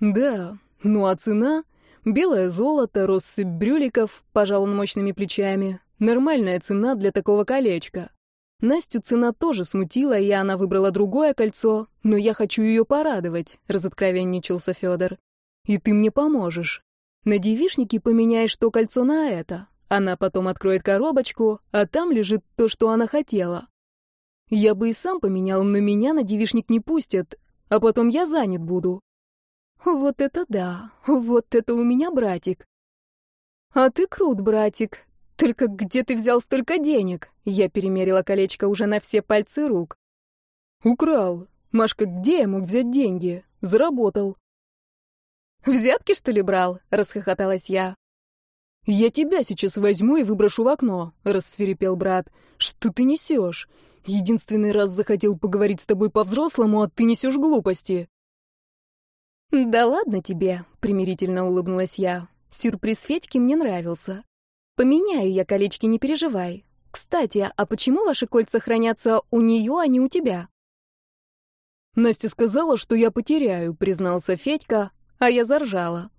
Да, ну а цена? Белое золото, россыпь брюликов, пожал он мощными плечами. Нормальная цена для такого колечка. Настю цена тоже смутила, и она выбрала другое кольцо, но я хочу ее порадовать, разоткровенничался Федор. И ты мне поможешь. На девишнике поменяешь то кольцо на это, она потом откроет коробочку, а там лежит то, что она хотела. Я бы и сам поменял, но меня на девишник не пустят. а потом я занят буду». «Вот это да! Вот это у меня братик!» «А ты крут, братик! Только где ты взял столько денег?» Я перемерила колечко уже на все пальцы рук. «Украл. Машка, где я мог взять деньги? Заработал». «Взятки, что ли, брал?» — расхохоталась я. «Я тебя сейчас возьму и выброшу в окно», — рассверепел брат. «Что ты несешь? Единственный раз захотел поговорить с тобой по-взрослому, а ты несешь глупости». «Да ладно тебе», — примирительно улыбнулась я. «Сюрприз Федьки мне нравился. Поменяю я колечки, не переживай. Кстати, а почему ваши кольца хранятся у нее, а не у тебя?» «Настя сказала, что я потеряю», — признался Федька, а я заржала.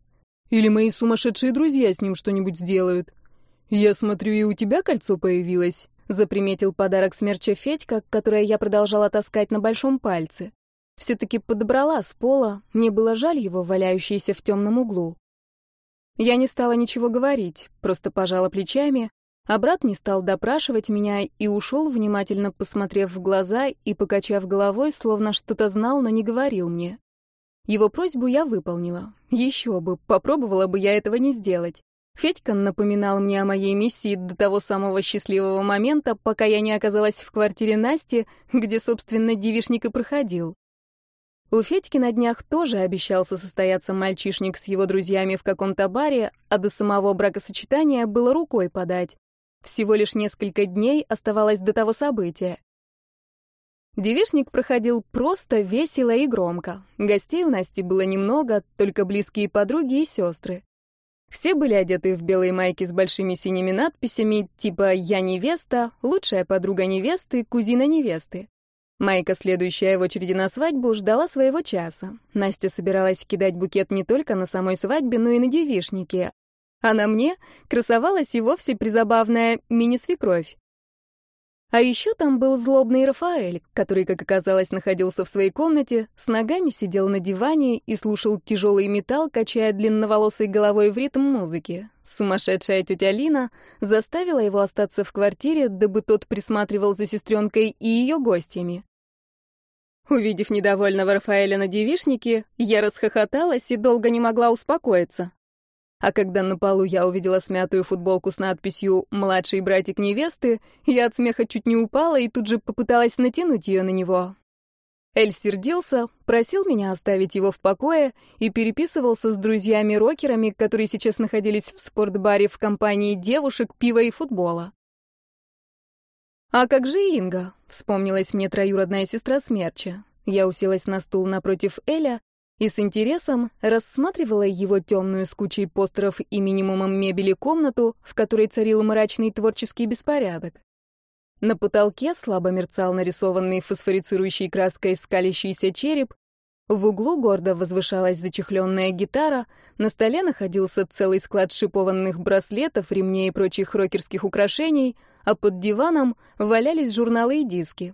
Или мои сумасшедшие друзья с ним что-нибудь сделают. Я смотрю, и у тебя кольцо появилось, заприметил подарок смерча Федька, которое я продолжала таскать на большом пальце. Все-таки подобрала с пола, мне было жаль его, валяющееся в темном углу. Я не стала ничего говорить, просто пожала плечами, а брат не стал допрашивать меня и ушел, внимательно посмотрев в глаза и покачав головой, словно что-то знал, но не говорил мне. Его просьбу я выполнила. Еще бы, попробовала бы я этого не сделать. Федька напоминал мне о моей миссии до того самого счастливого момента, пока я не оказалась в квартире Насти, где, собственно, девишник и проходил. У Федьки на днях тоже обещался состояться мальчишник с его друзьями в каком-то баре, а до самого бракосочетания было рукой подать. Всего лишь несколько дней оставалось до того события. Девишник проходил просто, весело и громко. Гостей у Насти было немного, только близкие подруги и сестры. Все были одеты в белые майки с большими синими надписями, типа «Я невеста», «Лучшая подруга невесты», «Кузина невесты». Майка, следующая в очереди на свадьбу, ждала своего часа. Настя собиралась кидать букет не только на самой свадьбе, но и на девишнике. А на мне красовалась и вовсе призабавная мини-свекровь. А еще там был злобный Рафаэль, который, как оказалось, находился в своей комнате, с ногами сидел на диване и слушал тяжелый металл, качая длинноволосой головой в ритм музыки. Сумасшедшая тетя Лина заставила его остаться в квартире, дабы тот присматривал за сестренкой и ее гостями. Увидев недовольного Рафаэля на девишнике, я расхохоталась и долго не могла успокоиться. А когда на полу я увидела смятую футболку с надписью «Младший братик невесты», я от смеха чуть не упала и тут же попыталась натянуть ее на него. Эль сердился, просил меня оставить его в покое и переписывался с друзьями-рокерами, которые сейчас находились в спортбаре в компании девушек, пива и футбола. «А как же Инга?» — вспомнилась мне троюродная сестра Смерча. Я уселась на стул напротив Эля и с интересом рассматривала его темную с кучей постеров и минимумом мебели комнату, в которой царил мрачный творческий беспорядок. На потолке слабо мерцал нарисованный фосфорицирующей краской скалящийся череп, в углу гордо возвышалась зачехленная гитара, на столе находился целый склад шипованных браслетов, ремней и прочих рокерских украшений, а под диваном валялись журналы и диски.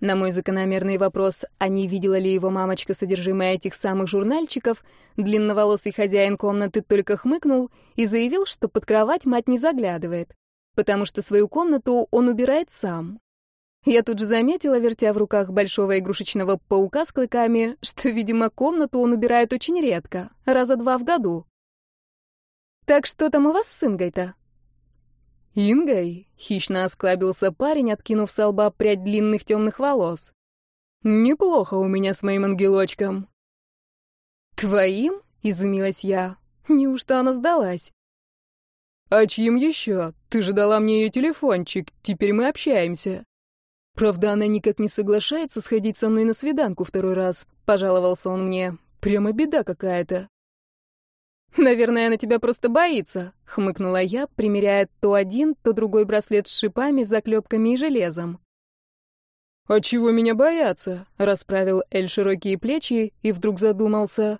На мой закономерный вопрос, а не видела ли его мамочка содержимое этих самых журнальчиков, длинноволосый хозяин комнаты только хмыкнул и заявил, что под кровать мать не заглядывает, потому что свою комнату он убирает сам. Я тут же заметила, вертя в руках большого игрушечного паука с клыками, что, видимо, комнату он убирает очень редко, раза два в году. «Так что там у вас с Ингой-то?» «Ингой?» — хищно осклабился парень, откинув со лба прядь длинных темных волос. «Неплохо у меня с моим ангелочком». «Твоим?» — изумилась я. «Неужто она сдалась?» «А чьим еще? Ты же дала мне ее телефончик, теперь мы общаемся». «Правда, она никак не соглашается сходить со мной на свиданку второй раз», — пожаловался он мне. «Прямо беда какая-то». «Наверное, она тебя просто боится», — хмыкнула я, примеряя то один, то другой браслет с шипами, заклепками и железом. «А чего меня бояться?» — расправил Эль широкие плечи и вдруг задумался.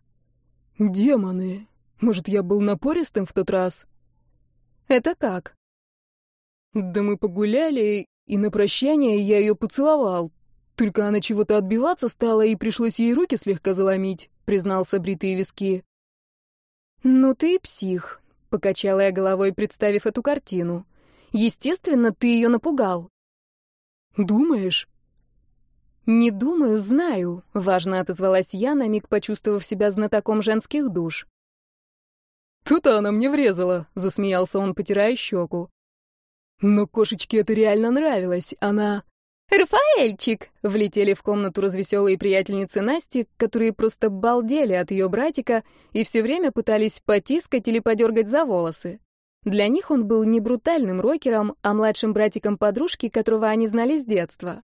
«Демоны! Может, я был напористым в тот раз?» «Это как?» «Да мы погуляли, и на прощание я ее поцеловал. Только она чего-то отбиваться стала, и пришлось ей руки слегка заломить», — признался бритые виски. «Ну ты псих», — покачала я головой, представив эту картину. «Естественно, ты ее напугал». «Думаешь?» «Не думаю, знаю», — важно отозвалась я, на миг почувствовав себя знатоком женских душ. «Тут она мне врезала», — засмеялся он, потирая щеку. «Но кошечке это реально нравилось. Она...» «Рафаэльчик!» — влетели в комнату развеселые приятельницы Насти, которые просто балдели от ее братика и все время пытались потискать или подергать за волосы. Для них он был не брутальным рокером, а младшим братиком подружки, которого они знали с детства.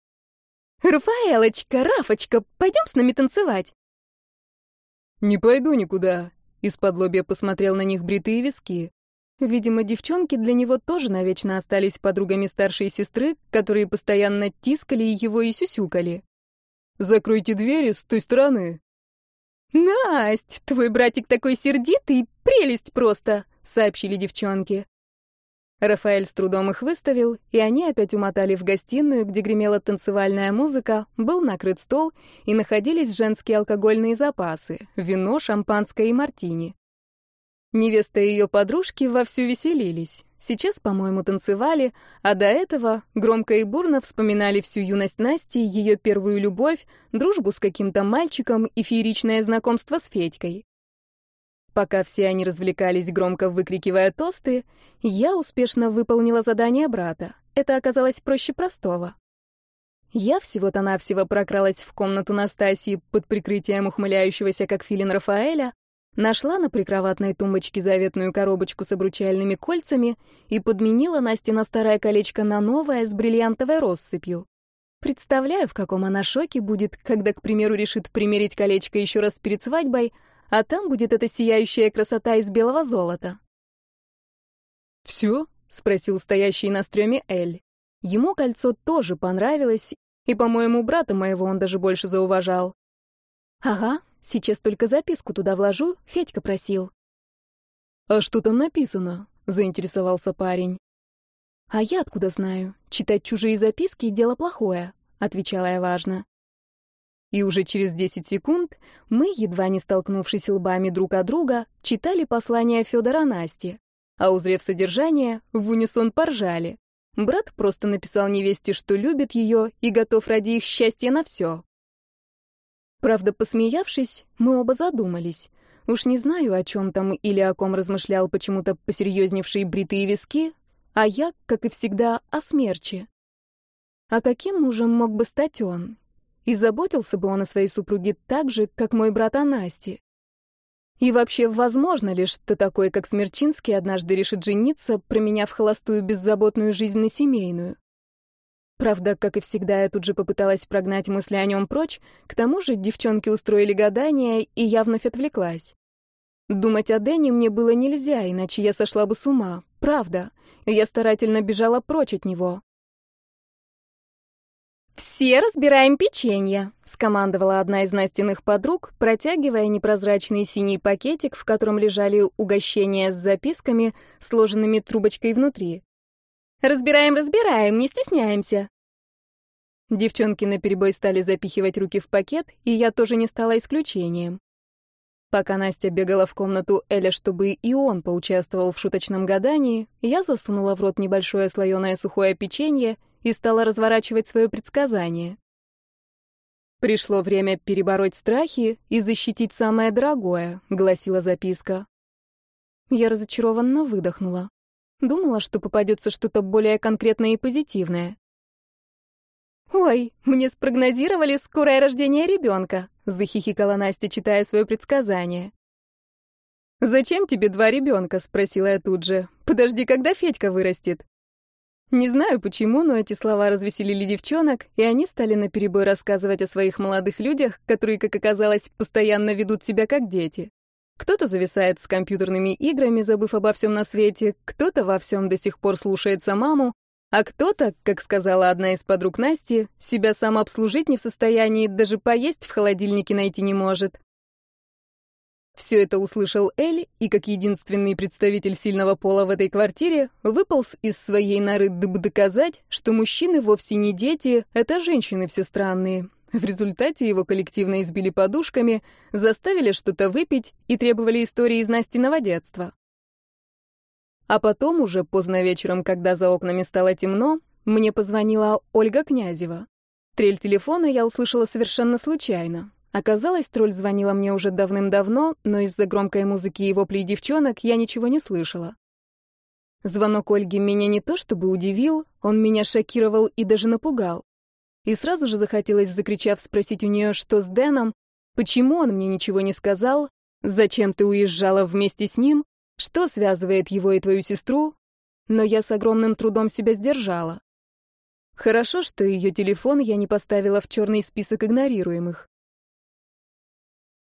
«Рафаэлочка, Рафочка, пойдем с нами танцевать?» «Не пойду никуда», — из-под лобья посмотрел на них бритые виски. Видимо, девчонки для него тоже навечно остались подругами старшей сестры, которые постоянно тискали его и сюсюкали. «Закройте двери с той стороны». «Насть, твой братик такой сердитый, прелесть просто», — сообщили девчонки. Рафаэль с трудом их выставил, и они опять умотали в гостиную, где гремела танцевальная музыка, был накрыт стол, и находились женские алкогольные запасы — вино, шампанское и мартини. Невеста и ее подружки вовсю веселились. Сейчас, по-моему, танцевали, а до этого громко и бурно вспоминали всю юность Насти, ее первую любовь, дружбу с каким-то мальчиком и фееричное знакомство с Федькой. Пока все они развлекались, громко выкрикивая тосты, я успешно выполнила задание брата. Это оказалось проще простого. Я всего-то навсего прокралась в комнату Настасии под прикрытием ухмыляющегося как филин Рафаэля, Нашла на прикроватной тумбочке заветную коробочку с обручальными кольцами и подменила Насте на старое колечко на новое с бриллиантовой россыпью. Представляю, в каком она шоке будет, когда, к примеру, решит примерить колечко еще раз перед свадьбой, а там будет эта сияющая красота из белого золота. «Все?» — спросил стоящий на стреме Эль. Ему кольцо тоже понравилось, и, по-моему, брата моего он даже больше зауважал. «Ага, Сейчас только записку туда вложу, Федька просил. А что там написано? заинтересовался парень. А я откуда знаю? Читать чужие записки дело плохое, отвечала я важно. И уже через 10 секунд мы, едва не столкнувшись лбами друг от друга, читали послание Федора Насте. А узрев содержание, в унисон поржали. Брат просто написал невесте, что любит ее и готов ради их счастья на все. Правда, посмеявшись, мы оба задумались. Уж не знаю, о чем там или о ком размышлял почему-то посерьезневшие бритые виски, а я, как и всегда, о смерче. А каким мужем мог бы стать он? И заботился бы он о своей супруге так же, как мой брат о Насте. И вообще, возможно ли, что такой, как Смерчинский, однажды решит жениться, променяв холостую беззаботную жизнь на семейную? Правда, как и всегда, я тут же попыталась прогнать мысли о нем прочь, к тому же девчонки устроили гадание, и я вновь отвлеклась. Думать о Дэне мне было нельзя, иначе я сошла бы с ума. Правда. Я старательно бежала прочь от него. «Все разбираем печенье», — скомандовала одна из Настиных подруг, протягивая непрозрачный синий пакетик, в котором лежали угощения с записками, сложенными трубочкой внутри. «Разбираем, разбираем, не стесняемся». Девчонки наперебой стали запихивать руки в пакет, и я тоже не стала исключением. Пока Настя бегала в комнату Эля, чтобы и он поучаствовал в шуточном гадании, я засунула в рот небольшое слоеное сухое печенье и стала разворачивать свое предсказание. «Пришло время перебороть страхи и защитить самое дорогое», — гласила записка. Я разочарованно выдохнула. Думала, что попадется что-то более конкретное и позитивное. «Ой, мне спрогнозировали скорое рождение ребенка», — захихикала Настя, читая свое предсказание. «Зачем тебе два ребенка?» — спросила я тут же. «Подожди, когда Федька вырастет?» Не знаю почему, но эти слова развеселили девчонок, и они стали наперебой рассказывать о своих молодых людях, которые, как оказалось, постоянно ведут себя как дети. Кто-то зависает с компьютерными играми, забыв обо всем на свете, кто-то во всем до сих пор слушается маму, а кто-то, как сказала одна из подруг Насти, себя сам обслужить не в состоянии, даже поесть в холодильнике найти не может. Все это услышал Эль, и как единственный представитель сильного пола в этой квартире выполз из своей норы, дабы доказать, что мужчины вовсе не дети, это женщины все странные. В результате его коллективно избили подушками, заставили что-то выпить и требовали истории из Настиного детства. А потом, уже поздно вечером, когда за окнами стало темно, мне позвонила Ольга Князева. Трель телефона я услышала совершенно случайно. Оказалось, тролль звонила мне уже давным-давно, но из-за громкой музыки и воплей девчонок я ничего не слышала. Звонок Ольги меня не то чтобы удивил, он меня шокировал и даже напугал. И сразу же захотелось, закричав, спросить у нее, что с Дэном, почему он мне ничего не сказал, зачем ты уезжала вместе с ним, что связывает его и твою сестру, но я с огромным трудом себя сдержала. Хорошо, что ее телефон я не поставила в черный список игнорируемых.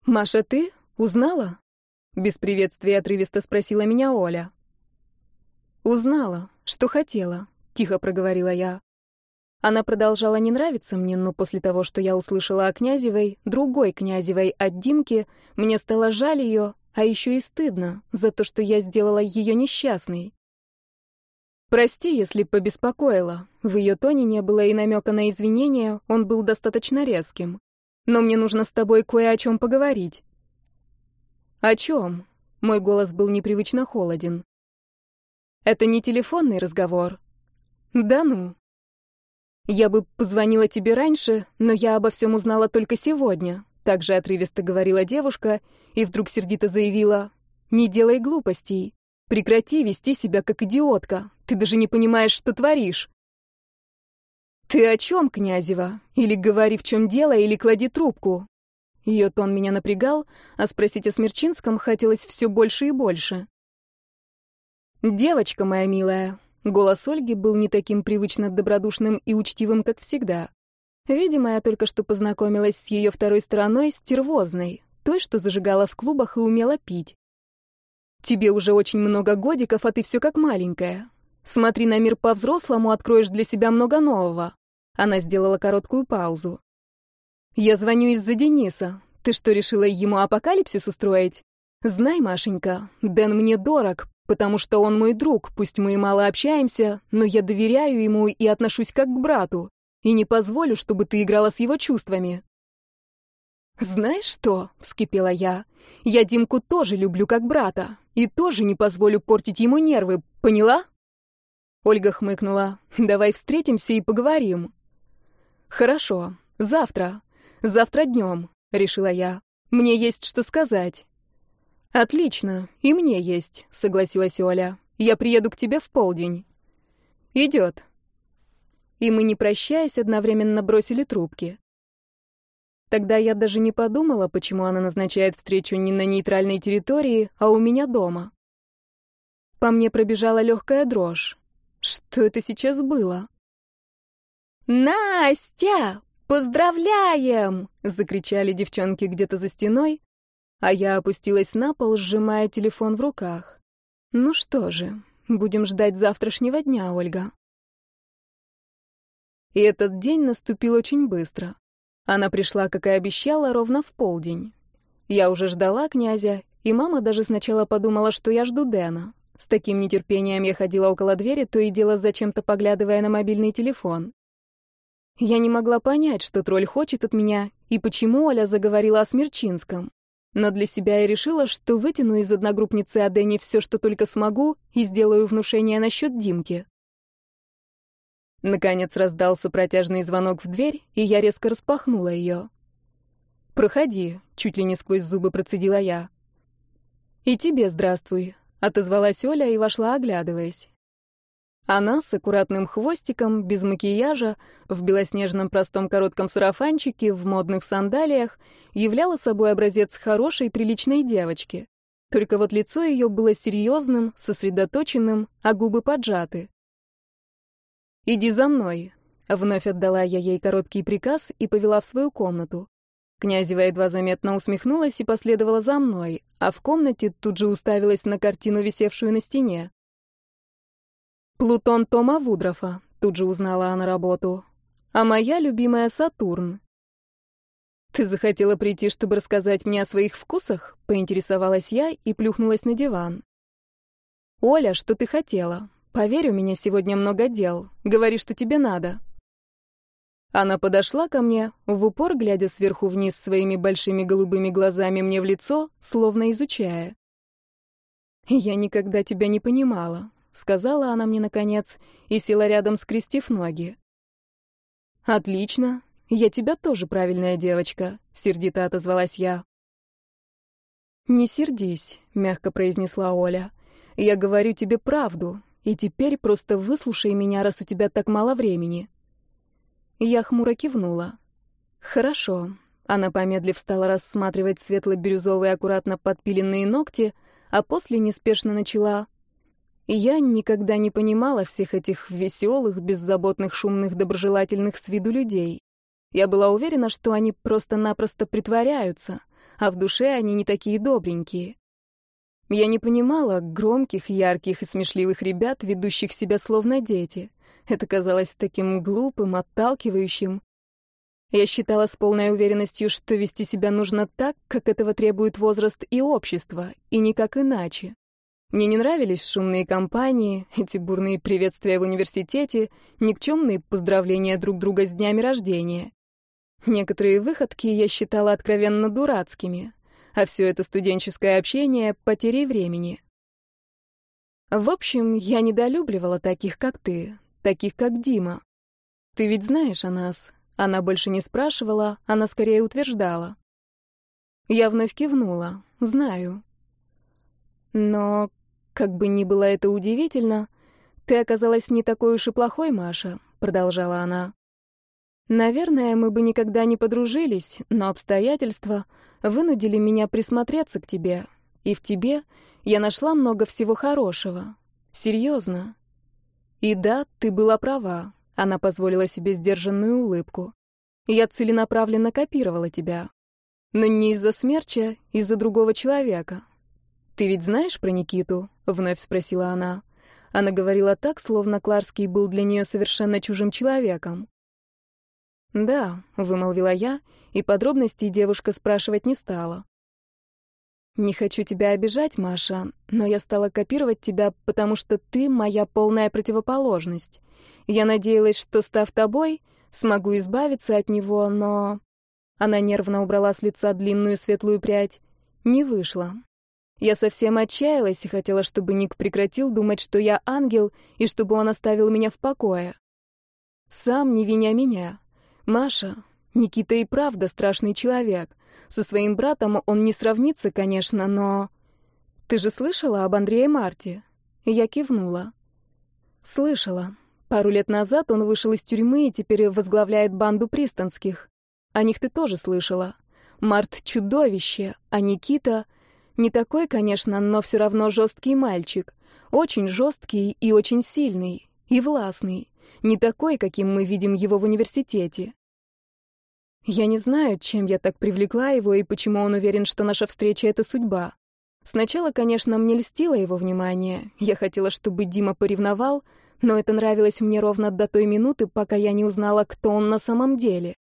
«Маша, ты узнала?» Без приветствия отрывисто спросила меня Оля. «Узнала, что хотела», — тихо проговорила я. Она продолжала не нравиться мне, но после того, что я услышала о Князевой, другой Князевой, от Димки, мне стало жаль ее, а еще и стыдно за то, что я сделала ее несчастной. «Прости, если побеспокоила». В ее тоне не было и намека на извинения, он был достаточно резким. «Но мне нужно с тобой кое о чем поговорить». «О чем?» Мой голос был непривычно холоден. «Это не телефонный разговор». «Да ну». «Я бы позвонила тебе раньше, но я обо всем узнала только сегодня», также отрывисто говорила девушка и вдруг сердито заявила «Не делай глупостей. Прекрати вести себя как идиотка. Ты даже не понимаешь, что творишь». «Ты о чем, Князева? Или говори, в чем дело, или клади трубку». Ее тон меня напрягал, а спросить о Смерчинском хотелось все больше и больше. «Девочка моя милая». Голос Ольги был не таким привычно добродушным и учтивым, как всегда. Видимо, я только что познакомилась с ее второй стороной, стервозной, той, что зажигала в клубах и умела пить. Тебе уже очень много годиков, а ты все как маленькая. Смотри на мир по-взрослому, откроешь для себя много нового. Она сделала короткую паузу. Я звоню из-за Дениса. Ты что, решила ему апокалипсис устроить? Знай, Машенька, Дэн мне дорог, потому что он мой друг, пусть мы и мало общаемся, но я доверяю ему и отношусь как к брату, и не позволю, чтобы ты играла с его чувствами. «Знаешь что?» — вскипела я. «Я Димку тоже люблю как брата, и тоже не позволю портить ему нервы, поняла?» Ольга хмыкнула. «Давай встретимся и поговорим». «Хорошо. Завтра. Завтра днем», — решила я. «Мне есть что сказать». «Отлично. И мне есть», — согласилась Оля. «Я приеду к тебе в полдень». «Идет». И мы, не прощаясь, одновременно бросили трубки. Тогда я даже не подумала, почему она назначает встречу не на нейтральной территории, а у меня дома. По мне пробежала легкая дрожь. Что это сейчас было? «Настя! Поздравляем!» — закричали девчонки где-то за стеной, а я опустилась на пол, сжимая телефон в руках. Ну что же, будем ждать завтрашнего дня, Ольга. И этот день наступил очень быстро. Она пришла, как и обещала, ровно в полдень. Я уже ждала князя, и мама даже сначала подумала, что я жду Дэна. С таким нетерпением я ходила около двери, то и дело зачем-то поглядывая на мобильный телефон. Я не могла понять, что тролль хочет от меня, и почему Оля заговорила о Смерчинском. Но для себя я решила, что вытяну из одногруппницы Дэне все, что только смогу, и сделаю внушение насчет Димки. Наконец раздался протяжный звонок в дверь, и я резко распахнула ее. «Проходи», — чуть ли не сквозь зубы процедила я. «И тебе здравствуй», — отозвалась Оля и вошла, оглядываясь. Она с аккуратным хвостиком, без макияжа, в белоснежном простом коротком сарафанчике, в модных сандалиях, являла собой образец хорошей, приличной девочки. Только вот лицо ее было серьезным, сосредоточенным, а губы поджаты. «Иди за мной», — вновь отдала я ей короткий приказ и повела в свою комнату. Князева едва заметно усмехнулась и последовала за мной, а в комнате тут же уставилась на картину, висевшую на стене. «Плутон Тома Вудрофа», — тут же узнала она работу. «А моя любимая Сатурн». «Ты захотела прийти, чтобы рассказать мне о своих вкусах?» — поинтересовалась я и плюхнулась на диван. «Оля, что ты хотела? Поверь, у меня сегодня много дел. Говори, что тебе надо. Она подошла ко мне, в упор глядя сверху вниз своими большими голубыми глазами мне в лицо, словно изучая. «Я никогда тебя не понимала», — сказала она мне наконец и села рядом, скрестив ноги. «Отлично. Я тебя тоже правильная девочка», — сердито отозвалась я. «Не сердись», — мягко произнесла Оля. «Я говорю тебе правду, и теперь просто выслушай меня, раз у тебя так мало времени». Я хмуро кивнула. «Хорошо». Она, помедлив, стала рассматривать светло-бирюзовые аккуратно подпиленные ногти, а после неспешно начала. Я никогда не понимала всех этих веселых, беззаботных, шумных, доброжелательных с виду людей. Я была уверена, что они просто-напросто притворяются, а в душе они не такие добренькие. Я не понимала громких, ярких и смешливых ребят, ведущих себя словно дети. Это казалось таким глупым, отталкивающим. Я считала с полной уверенностью, что вести себя нужно так, как этого требует возраст и общество, и никак иначе. Мне не нравились шумные компании, эти бурные приветствия в университете, никчемные поздравления друг друга с днями рождения. Некоторые выходки я считала откровенно дурацкими, а все это студенческое общение — потерей времени. В общем, я недолюбливала таких, как ты, таких, как Дима. Ты ведь знаешь о нас. Она больше не спрашивала, она скорее утверждала. Я вновь кивнула. Знаю. Но, как бы ни было это удивительно, ты оказалась не такой уж и плохой, Маша, продолжала она. Наверное, мы бы никогда не подружились, но обстоятельства вынудили меня присмотреться к тебе. И в тебе я нашла много всего хорошего. Серьезно. И да, ты была права. Она позволила себе сдержанную улыбку. Я целенаправленно копировала тебя. Но не из-за смерча, из-за другого человека. Ты ведь знаешь про Никиту? Вновь спросила она. Она говорила так, словно Кларский был для нее совершенно чужим человеком. «Да», — вымолвила я, и подробностей девушка спрашивать не стала. «Не хочу тебя обижать, Маша, но я стала копировать тебя, потому что ты моя полная противоположность. Я надеялась, что, став тобой, смогу избавиться от него, но...» Она нервно убрала с лица длинную светлую прядь. «Не вышло. Я совсем отчаялась и хотела, чтобы Ник прекратил думать, что я ангел, и чтобы он оставил меня в покое. Сам не виня меня. Маша, Никита и правда страшный человек. Со своим братом он не сравнится, конечно, но... Ты же слышала об Андрее Марте? Я кивнула. Слышала. Пару лет назад он вышел из тюрьмы и теперь возглавляет банду пристанских. О них ты тоже слышала. Март — чудовище, а Никита... Не такой, конечно, но все равно жесткий мальчик. Очень жесткий и очень сильный. И властный. Не такой, каким мы видим его в университете. Я не знаю, чем я так привлекла его и почему он уверен, что наша встреча — это судьба. Сначала, конечно, мне льстило его внимание. Я хотела, чтобы Дима поревновал, но это нравилось мне ровно до той минуты, пока я не узнала, кто он на самом деле.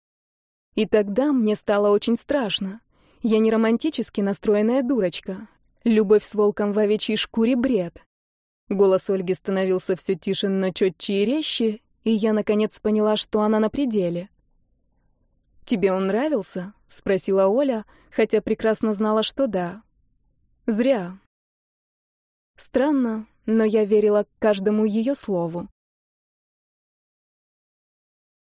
И тогда мне стало очень страшно. Я не романтически настроенная дурочка. Любовь с волком в овечьей шкуре — бред. Голос Ольги становился все тише, но четче и резче, и я, наконец, поняла, что она на пределе. «Тебе он нравился?» — спросила Оля, хотя прекрасно знала, что да. «Зря». Странно, но я верила каждому ее слову.